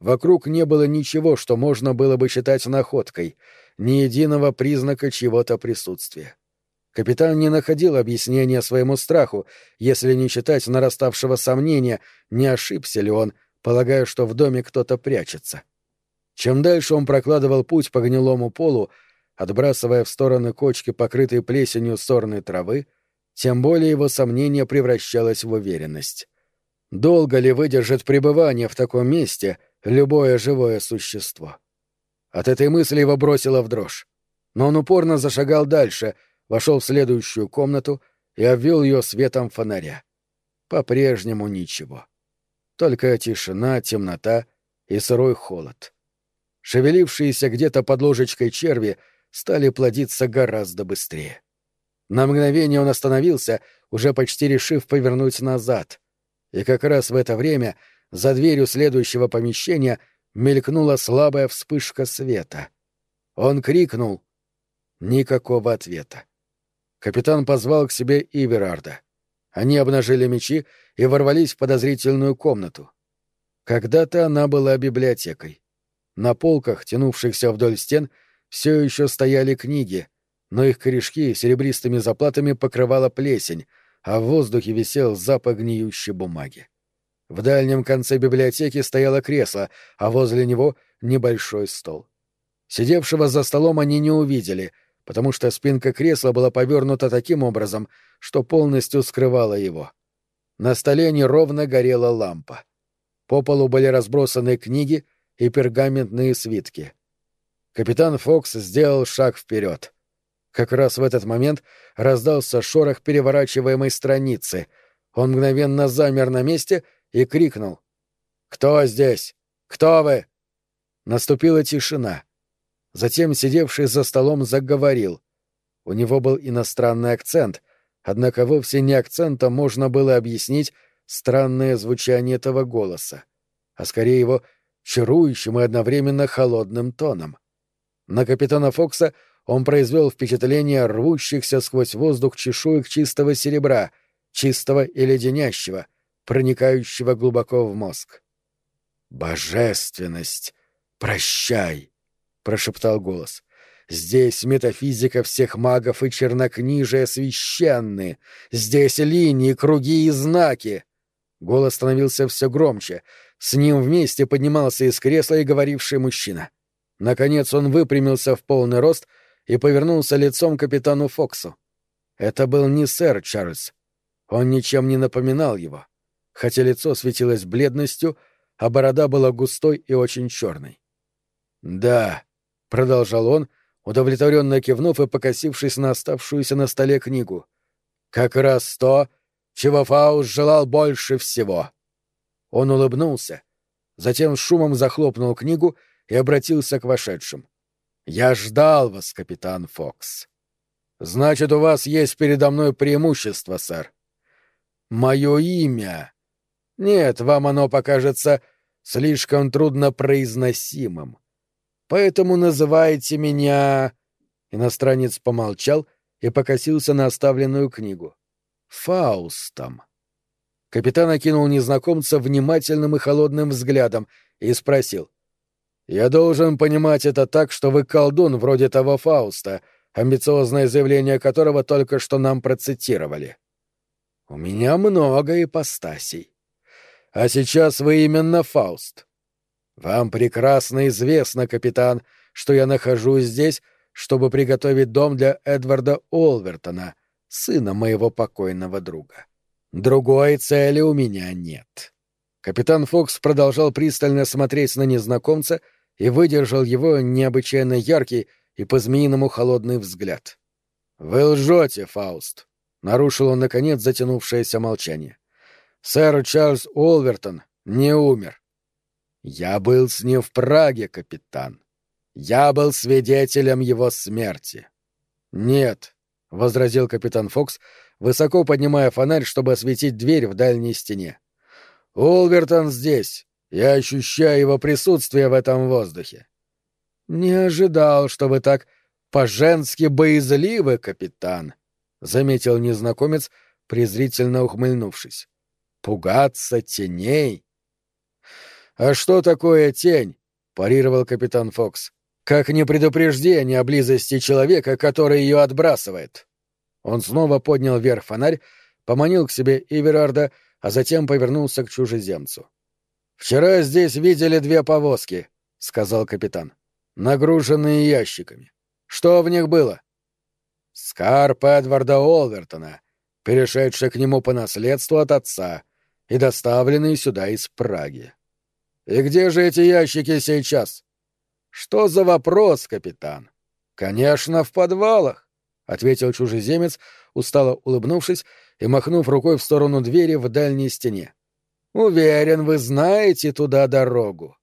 Вокруг не было ничего, что можно было бы считать находкой, ни единого признака чьего-то присутствия. Капитан не находил объяснения своему страху, если не считать нараставшего сомнения, не ошибся ли он, полагая, что в доме кто-то прячется. Чем дальше он прокладывал путь по гнилому полу, отбрасывая в стороны кочки, покрытые плесенью сорной травы, тем более его сомнение превращалось в уверенность. Долго ли выдержит пребывание в таком месте любое живое существо? От этой мысли его бросило в дрожь. Но он упорно зашагал дальше, вошел в следующую комнату и обвел ее светом фонаря. По-прежнему ничего. Только тишина, темнота и сырой холод шевелившиеся где-то под ложечкой черви стали плодиться гораздо быстрее. На мгновение он остановился, уже почти решив повернуть назад. И как раз в это время за дверью следующего помещения мелькнула слабая вспышка света. Он крикнул. Никакого ответа. Капитан позвал к себе Иверарда. Они обнажили мечи и ворвались в подозрительную комнату. Когда-то она была библиотекой. На полках, тянувшихся вдоль стен, все еще стояли книги, но их корешки серебристыми заплатами покрывала плесень, а в воздухе висел запах гниющей бумаги. В дальнем конце библиотеки стояло кресло, а возле него — небольшой стол. Сидевшего за столом они не увидели, потому что спинка кресла была повернута таким образом, что полностью скрывала его. На столе неровно горела лампа. По полу были разбросаны книги — и пергаментные свитки. Капитан Фокс сделал шаг вперед. Как раз в этот момент раздался шорох переворачиваемой страницы. Он мгновенно замер на месте и крикнул. «Кто здесь? Кто вы?» Наступила тишина. Затем сидевший за столом заговорил. У него был иностранный акцент, однако вовсе не акцентом можно было объяснить странное звучание этого голоса, а скорее его чарующим и одновременно холодным тоном. На капитана Фокса он произвел впечатление рвущихся сквозь воздух чешуек чистого серебра, чистого и леденящего, проникающего глубоко в мозг. «Божественность! Прощай!» — прошептал голос. «Здесь метафизика всех магов и чернокнижия священны. Здесь линии, круги и знаки!» Голос становился все громче — с ним вместе поднимался из кресла и говоривший мужчина. Наконец он выпрямился в полный рост и повернулся лицом к капитану Фоксу. Это был не сэр Чарльз. Он ничем не напоминал его, хотя лицо светилось бледностью, а борода была густой и очень черной. «Да», — продолжал он, удовлетворенно кивнув и покосившись на оставшуюся на столе книгу. «Как раз то, чего Фауст желал больше всего. Он улыбнулся, затем шумом захлопнул книгу и обратился к вошедшим. «Я ждал вас, капитан Фокс. Значит, у вас есть передо мной преимущество, сэр. Мое имя. Нет, вам оно покажется слишком трудно произносимым. Поэтому называйте меня...» Иностранец помолчал и покосился на оставленную книгу. «Фаустом». Капитан окинул незнакомца внимательным и холодным взглядом и спросил. «Я должен понимать это так, что вы колдун вроде того Фауста, амбициозное заявление которого только что нам процитировали. У меня много ипостасей. А сейчас вы именно Фауст. Вам прекрасно известно, капитан, что я нахожусь здесь, чтобы приготовить дом для Эдварда Олвертона, сына моего покойного друга. Другой цели у меня нет. Капитан Фокс продолжал пристально смотреть на незнакомца и выдержал его необычайно яркий и по-змеиному холодный взгляд. «Вы лжете, Фауст!» — нарушил он, наконец, затянувшееся молчание. «Сэр Чарльз Уолвертон не умер. Я был с ним в Праге, капитан. Я был свидетелем его смерти». «Нет», — возразил капитан Фокс, высоко поднимая фонарь, чтобы осветить дверь в дальней стене. «Улвертон здесь. Я ощущаю его присутствие в этом воздухе». «Не ожидал, что вы так по-женски боязливы, капитан», — заметил незнакомец, презрительно ухмыльнувшись. «Пугаться теней?» «А что такое тень?» — парировал капитан Фокс. «Как не предупреждение о близости человека, который ее отбрасывает». Он снова поднял вверх фонарь, поманил к себе Иверарда, а затем повернулся к чужеземцу. «Вчера здесь видели две повозки», — сказал капитан, — «нагруженные ящиками. Что в них было?» «Скарп Эдварда Олвертона, перешедший к нему по наследству от отца и доставленный сюда из Праги. И где же эти ящики сейчас?» «Что за вопрос, капитан?» «Конечно, в подвалах ответил чужеземец, устало улыбнувшись и махнув рукой в сторону двери в дальней стене. Уверен, вы знаете туда дорогу.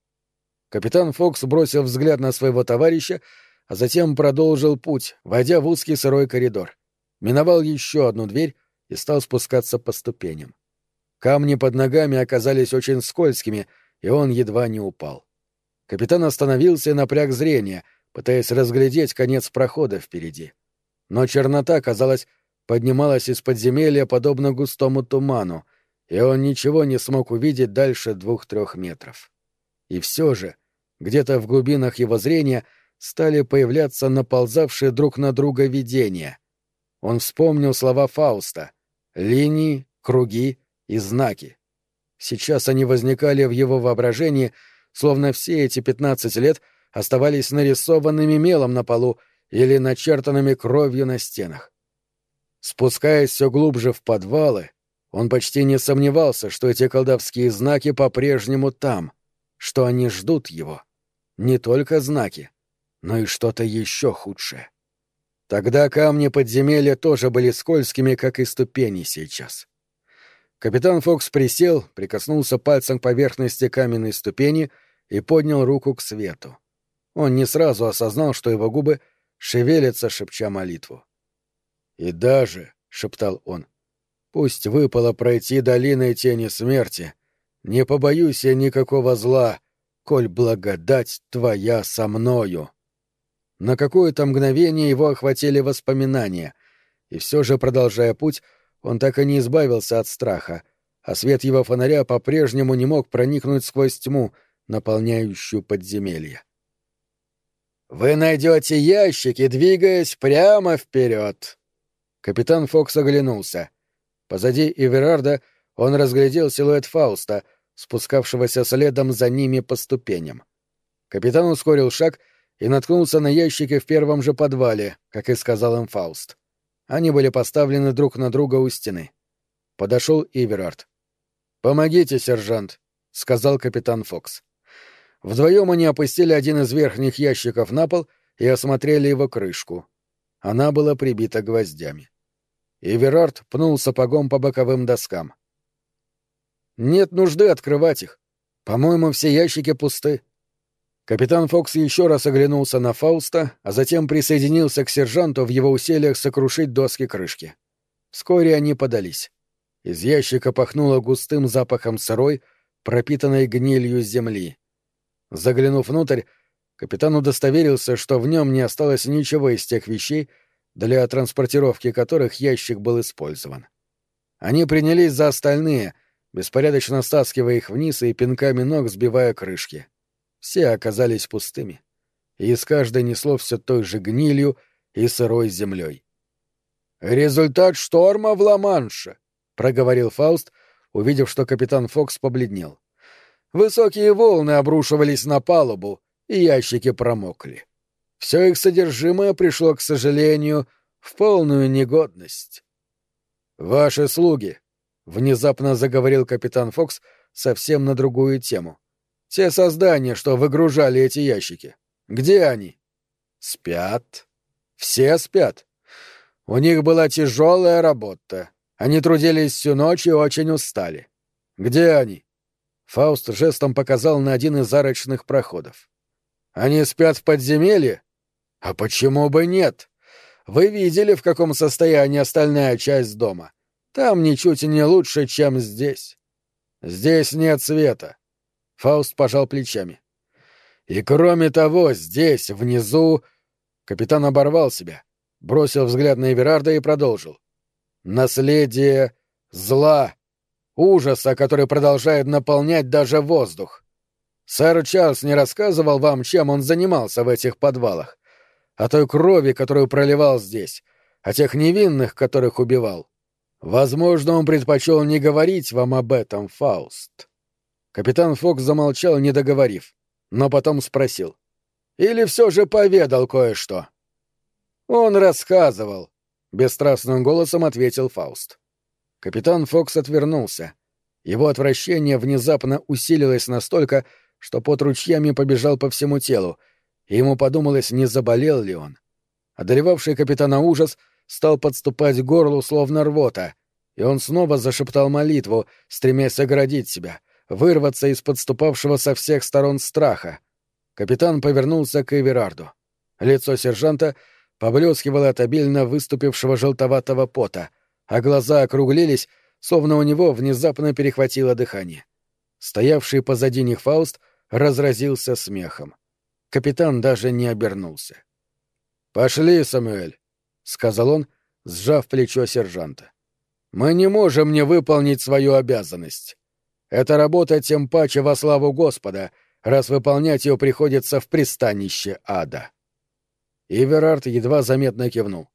Капитан Фокс бросил взгляд на своего товарища, а затем продолжил путь, войдя в узкий сырой коридор. Миновал еще одну дверь и стал спускаться по ступеням. Камни под ногами оказались очень скользкими, и он едва не упал. Капитан остановился и напряг зрение, пытаясь разглядеть конец прохода впереди. — но чернота, казалось, поднималась из подземелья подобно густому туману, и он ничего не смог увидеть дальше двух-трех метров. И все же, где-то в глубинах его зрения стали появляться наползавшие друг на друга видения. Он вспомнил слова Фауста — линии, круги и знаки. Сейчас они возникали в его воображении, словно все эти пятнадцать лет оставались нарисованными мелом на полу или начертанными кровью на стенах. Спускаясь все глубже в подвалы, он почти не сомневался, что эти колдовские знаки по-прежнему там, что они ждут его. Не только знаки, но и что-то еще худшее. Тогда камни подземелья тоже были скользкими, как и ступени сейчас. Капитан Фокс присел, прикоснулся пальцем к поверхности каменной ступени и поднял руку к свету. Он не сразу осознал, что его губы — шевелится, шепча молитву. «И даже», — шептал он, — «пусть выпало пройти долиной тени смерти, не побоюсь я никакого зла, коль благодать твоя со мною». На какое-то мгновение его охватили воспоминания, и все же, продолжая путь, он так и не избавился от страха, а свет его фонаря по-прежнему не мог проникнуть сквозь тьму, наполняющую подземелье. Вы найдете ящики, двигаясь прямо вперед. Капитан Фокс оглянулся. Позади Эверарда он разглядел силуэт Фауста, спускавшегося следом за ними по ступеням. Капитан ускорил шаг и наткнулся на ящики в первом же подвале, как и сказал им Фауст. Они были поставлены друг на друга у стены. Подошел Иверард. «Помогите, сержант», — сказал капитан Фокс. Вдвоем они опустили один из верхних ящиков на пол и осмотрели его крышку. Она была прибита гвоздями. И Верард пнул сапогом по боковым доскам. «Нет нужды открывать их. По-моему, все ящики пусты». Капитан Фокс еще раз оглянулся на Фауста, а затем присоединился к сержанту в его усилиях сокрушить доски крышки. Вскоре они подались. Из ящика пахнуло густым запахом сырой, пропитанной гнилью земли. Заглянув внутрь, капитан удостоверился, что в нем не осталось ничего из тех вещей, для транспортировки которых ящик был использован. Они принялись за остальные, беспорядочно стаскивая их вниз и пинками ног сбивая крышки. Все оказались пустыми. И из каждой несло все той же гнилью и сырой землей. «Результат шторма в Ла-Манше», — проговорил Фауст, увидев, что капитан Фокс побледнел. Высокие волны обрушивались на палубу, и ящики промокли. Все их содержимое пришло, к сожалению, в полную негодность. «Ваши слуги», — внезапно заговорил капитан Фокс совсем на другую тему. Те создания, что выгружали эти ящики. Где они? Спят. Все спят. У них была тяжелая работа. Они трудились всю ночь и очень устали. Где они? Фауст жестом показал на один из арочных проходов. Они спят в подземелье? А почему бы нет? Вы видели, в каком состоянии остальная часть дома. Там ничуть не лучше, чем здесь. Здесь нет света. Фауст пожал плечами. И кроме того, здесь, внизу... Капитан оборвал себя, бросил взгляд на Эверарда и продолжил. Наследие зла, ужаса, который продолжает наполнять даже воздух. Сэр Чарльз не рассказывал вам, чем он занимался в этих подвалах, о той крови, которую проливал здесь, о тех невинных, которых убивал. Возможно, он предпочел не говорить вам об этом, Фауст. Капитан Фокс замолчал, не договорив, но потом спросил. «Или все же поведал кое-что?» «Он рассказывал», — бесстрастным голосом ответил Фауст. Капитан Фокс отвернулся. Его отвращение внезапно усилилось настолько, что под ручьями побежал по всему телу, и ему подумалось, не заболел ли он. Одолевавший капитана ужас стал подступать к горлу, словно рвота, и он снова зашептал молитву, стремясь оградить себя — вырваться из подступавшего со всех сторон страха. Капитан повернулся к Эверарду. Лицо сержанта поблескивало от обильно выступившего желтоватого пота, а глаза округлились, словно у него внезапно перехватило дыхание. Стоявший позади них Фауст разразился смехом. Капитан даже не обернулся. «Пошли, Самуэль», — сказал он, сжав плечо сержанта. «Мы не можем не выполнить свою обязанность. Эта работа тем паче во славу Господа, раз выполнять ее приходится в пристанище ада. Иверард едва заметно кивнул.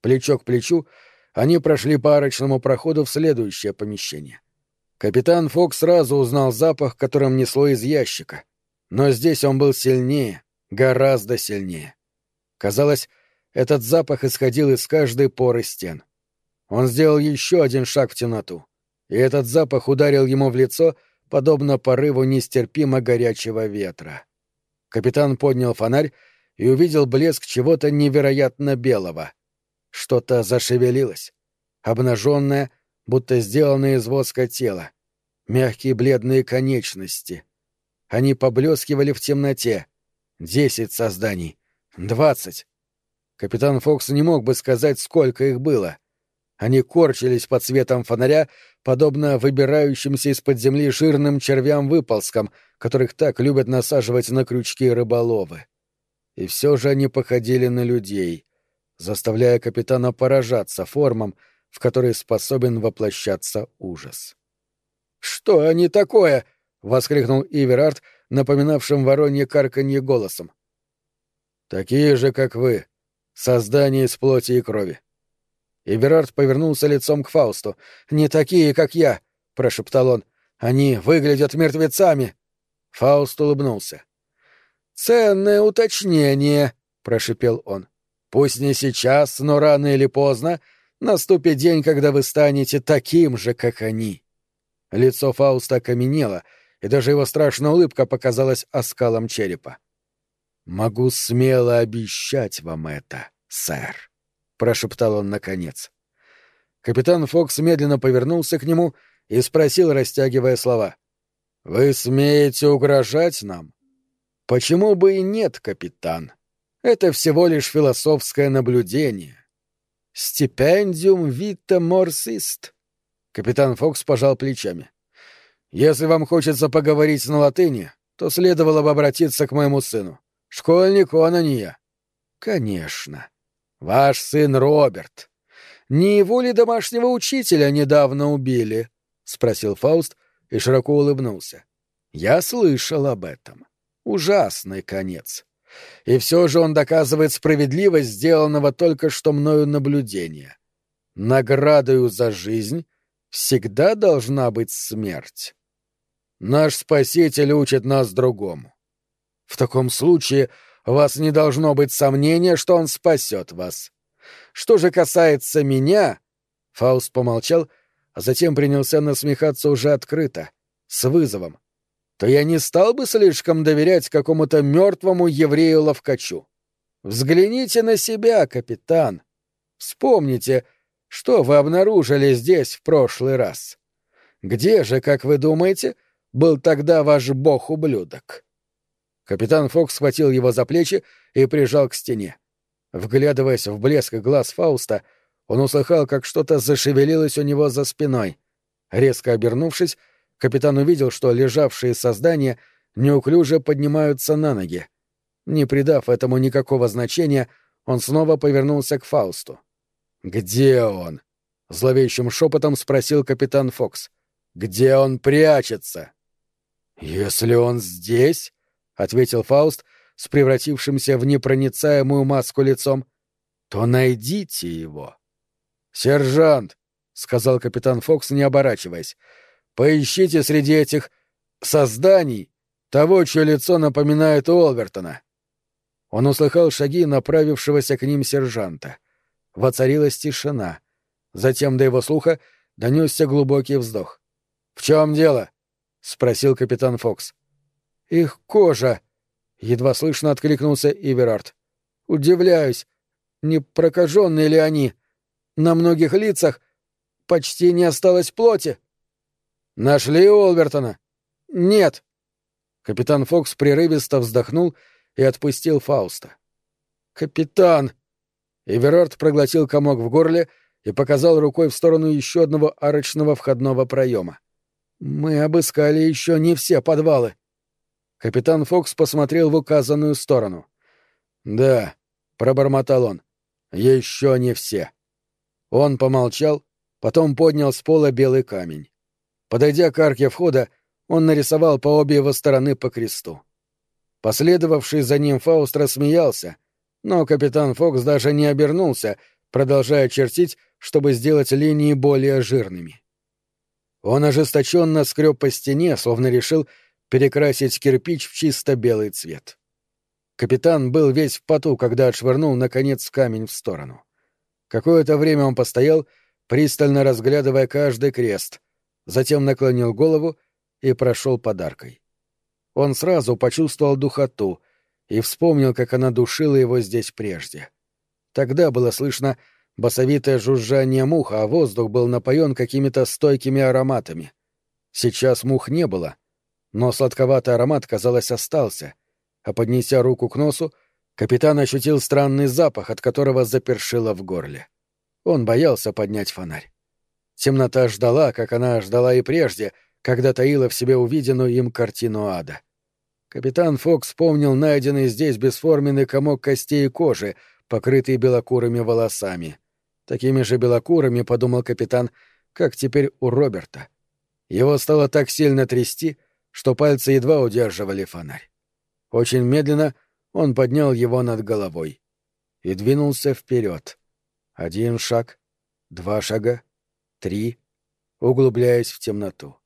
Плечо к плечу они прошли по арочному проходу в следующее помещение. Капитан Фокс сразу узнал запах, которым несло из ящика. Но здесь он был сильнее, гораздо сильнее. Казалось, этот запах исходил из каждой поры стен. Он сделал еще один шаг в темноту и этот запах ударил ему в лицо, подобно порыву нестерпимо горячего ветра. Капитан поднял фонарь и увидел блеск чего-то невероятно белого. Что-то зашевелилось. Обнаженное, будто сделанное из воска тело. Мягкие бледные конечности. Они поблескивали в темноте. Десять созданий. Двадцать. Капитан Фокс не мог бы сказать, сколько их было. Они корчились под светом фонаря, подобно выбирающимся из-под земли жирным червям-выползкам, которых так любят насаживать на крючки рыболовы. И все же они походили на людей, заставляя капитана поражаться формам, в которые способен воплощаться ужас. «Что они такое?» — воскликнул Иверард, напоминавшим воронье карканье голосом. «Такие же, как вы, создания из плоти и крови. Эберард повернулся лицом к Фаусту. «Не такие, как я!» — прошептал он. «Они выглядят мертвецами!» Фауст улыбнулся. «Ценное уточнение!» — прошепел он. «Пусть не сейчас, но рано или поздно наступит день, когда вы станете таким же, как они». Лицо Фауста окаменело, и даже его страшная улыбка показалась оскалом черепа. «Могу смело обещать вам это, сэр» прошептал он наконец. Капитан Фокс медленно повернулся к нему и спросил, растягивая слова. «Вы смеете угрожать нам?» «Почему бы и нет, капитан? Это всего лишь философское наблюдение». «Стипендиум вита морсист». Капитан Фокс пожал плечами. «Если вам хочется поговорить на латыни, то следовало бы обратиться к моему сыну. Школьник он, а не я». «Конечно. Ваш сын Роберт. Не его ли домашнего учителя недавно убили? спросил Фауст и широко улыбнулся. Я слышал об этом. Ужасный конец. И все же он доказывает справедливость сделанного только что мною наблюдения. Наградою за жизнь всегда должна быть смерть. Наш Спаситель учит нас другому. В таком случае у вас не должно быть сомнения, что он спасет вас. Что же касается меня...» Фауст помолчал, а затем принялся насмехаться уже открыто, с вызовом. то я не стал бы слишком доверять какому-то мертвому еврею-ловкачу. Взгляните на себя, капитан. Вспомните, что вы обнаружили здесь в прошлый раз. Где же, как вы думаете, был тогда ваш бог-ублюдок?» Капитан Фокс схватил его за плечи и прижал к стене. Вглядываясь в блеск глаз Фауста, он услыхал, как что-то зашевелилось у него за спиной. Резко обернувшись, капитан увидел, что лежавшие создания неуклюже поднимаются на ноги. Не придав этому никакого значения, он снова повернулся к Фаусту. «Где он?» — зловещим шепотом спросил капитан Фокс. «Где он прячется?» «Если он здесь», — ответил Фауст с превратившимся в непроницаемую маску лицом, — «то найдите его». «Сержант», — сказал капитан Фокс, не оборачиваясь, — «поищите среди этих созданий того, чье лицо напоминает Олвертона». Он услыхал шаги направившегося к ним сержанта. Воцарилась тишина. Затем до его слуха донесся глубокий вздох. «В чем дело?» — спросил капитан Фокс. «Их кожа!» — едва слышно откликнулся Иверард. «Удивляюсь, не прокаженные ли они? На многих лицах почти не осталось плоти». «Нашли Олвертона?» «Нет». Капитан Фокс прерывисто вздохнул и отпустил Фауста. «Капитан!» Эверард проглотил комок в горле и показал рукой в сторону еще одного арочного входного проема. «Мы обыскали еще не все подвалы». Капитан Фокс посмотрел в указанную сторону. «Да», — пробормотал он, — «еще не все». Он помолчал, потом поднял с пола белый камень. Подойдя к арке входа, он нарисовал по обе его стороны по кресту. Последовавший за ним Фауст рассмеялся, но капитан Фокс даже не обернулся, продолжая чертить, чтобы сделать линии более жирными. Он ожесточенно скреб по стене, словно решил перекрасить кирпич в чисто белый цвет. Капитан был весь в поту, когда отшвырнул, наконец, камень в сторону. Какое-то время он постоял, пристально разглядывая каждый крест, затем наклонил голову и прошел подаркой. Он сразу почувствовал духоту и вспомнил, как она душила его здесь прежде. Тогда было слышно басовитое жужжание мух, а воздух был напоен какими-то стойкими ароматами. Сейчас мух не было, но сладковатый аромат, казалось, остался, а поднеся руку к носу, капитан ощутил странный запах, от которого запершило в горле. Он боялся поднять фонарь. Темнота ждала, как она ждала и прежде — когда таила в себе увиденную им картину ада. Капитан Фокс вспомнил найденный здесь бесформенный комок костей и кожи, покрытый белокурыми волосами. Такими же белокурыми, подумал капитан, как теперь у Роберта. Его стало так сильно трясти, что пальцы едва удерживали фонарь. Очень медленно он поднял его над головой и двинулся вперед. Один шаг, два шага, три, углубляясь в темноту.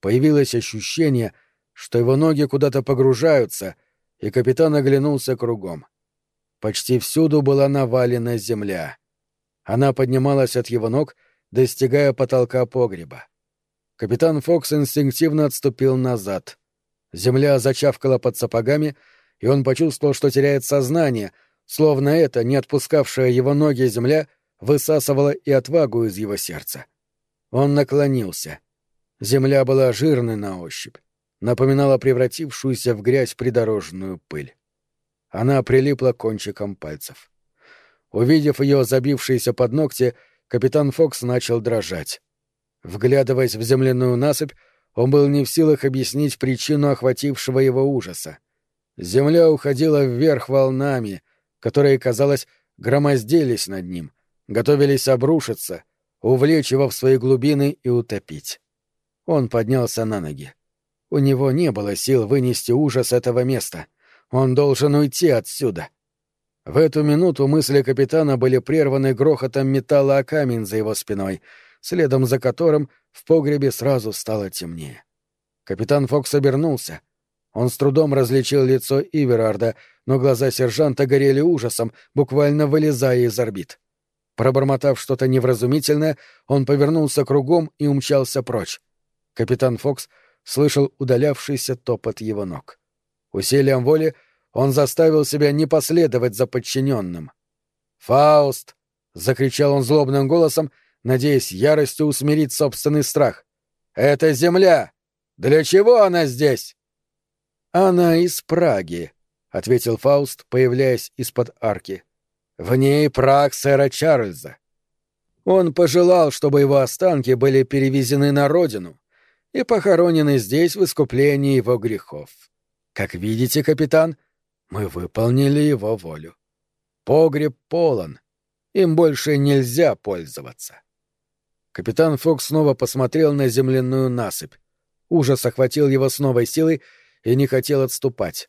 Появилось ощущение, что его ноги куда-то погружаются, и капитан оглянулся кругом. Почти всюду была навалена земля. Она поднималась от его ног, достигая потолка погреба. Капитан Фокс инстинктивно отступил назад. Земля зачавкала под сапогами, и он почувствовал, что теряет сознание, словно это, не отпускавшая его ноги земля, высасывала и отвагу из его сердца. Он наклонился. Земля была жирной на ощупь, напоминала превратившуюся в грязь придорожную пыль. Она прилипла кончиком пальцев. Увидев ее забившиеся под ногти, капитан Фокс начал дрожать. Вглядываясь в земляную насыпь, он был не в силах объяснить причину охватившего его ужаса. Земля уходила вверх волнами, которые, казалось, громоздились над ним, готовились обрушиться, увлечь его в свои глубины и утопить. Он поднялся на ноги. У него не было сил вынести ужас этого места. Он должен уйти отсюда. В эту минуту мысли капитана были прерваны грохотом металла о камень за его спиной, следом за которым в погребе сразу стало темнее. Капитан Фокс обернулся. Он с трудом различил лицо Иверарда, но глаза сержанта горели ужасом, буквально вылезая из орбит. Пробормотав что-то невразумительное, он повернулся кругом и умчался прочь. Капитан Фокс слышал удалявшийся топот его ног. Усилием воли он заставил себя не последовать за подчиненным. «Фауст!» — закричал он злобным голосом, надеясь яростью усмирить собственный страх. «Это земля! Для чего она здесь?» «Она из Праги», — ответил Фауст, появляясь из-под арки. «В ней праг сэра Чарльза. Он пожелал, чтобы его останки были перевезены на родину и похоронены здесь в искуплении его грехов. Как видите, капитан, мы выполнили его волю. Погреб полон. Им больше нельзя пользоваться. Капитан Фокс снова посмотрел на земляную насыпь. Ужас охватил его с новой силой и не хотел отступать.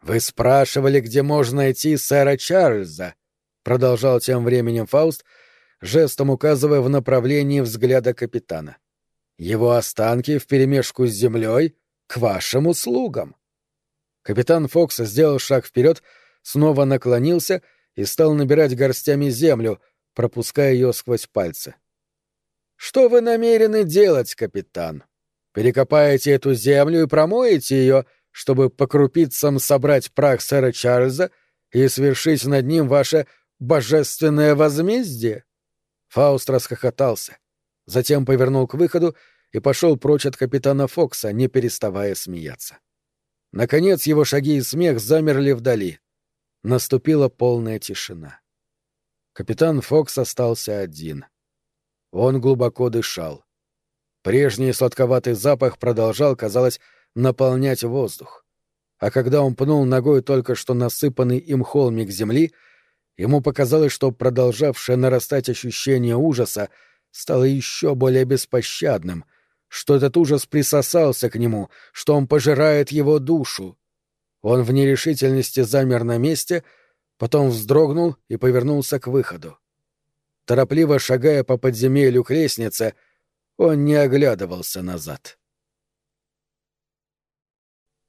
«Вы спрашивали, где можно найти сэра Чарльза?» — продолжал тем временем Фауст, жестом указывая в направлении взгляда капитана. «Его останки вперемешку с землей к вашим услугам». Капитан Фокс сделал шаг вперед, снова наклонился и стал набирать горстями землю, пропуская ее сквозь пальцы. «Что вы намерены делать, капитан? Перекопаете эту землю и промоете ее, чтобы по крупицам собрать прах сэра Чарльза и свершить над ним ваше божественное возмездие?» Фауст расхохотался, затем повернул к выходу и пошел прочь от капитана Фокса, не переставая смеяться. Наконец его шаги и смех замерли вдали. Наступила полная тишина. Капитан Фокс остался один. Он глубоко дышал. Прежний сладковатый запах продолжал, казалось, наполнять воздух. А когда он пнул ногой только что насыпанный им холмик земли, ему показалось, что продолжавшее нарастать ощущение ужаса стало еще более беспощадным — что этот ужас присосался к нему, что он пожирает его душу. Он в нерешительности замер на месте, потом вздрогнул и повернулся к выходу. Торопливо шагая по подземелью к лестнице, он не оглядывался назад.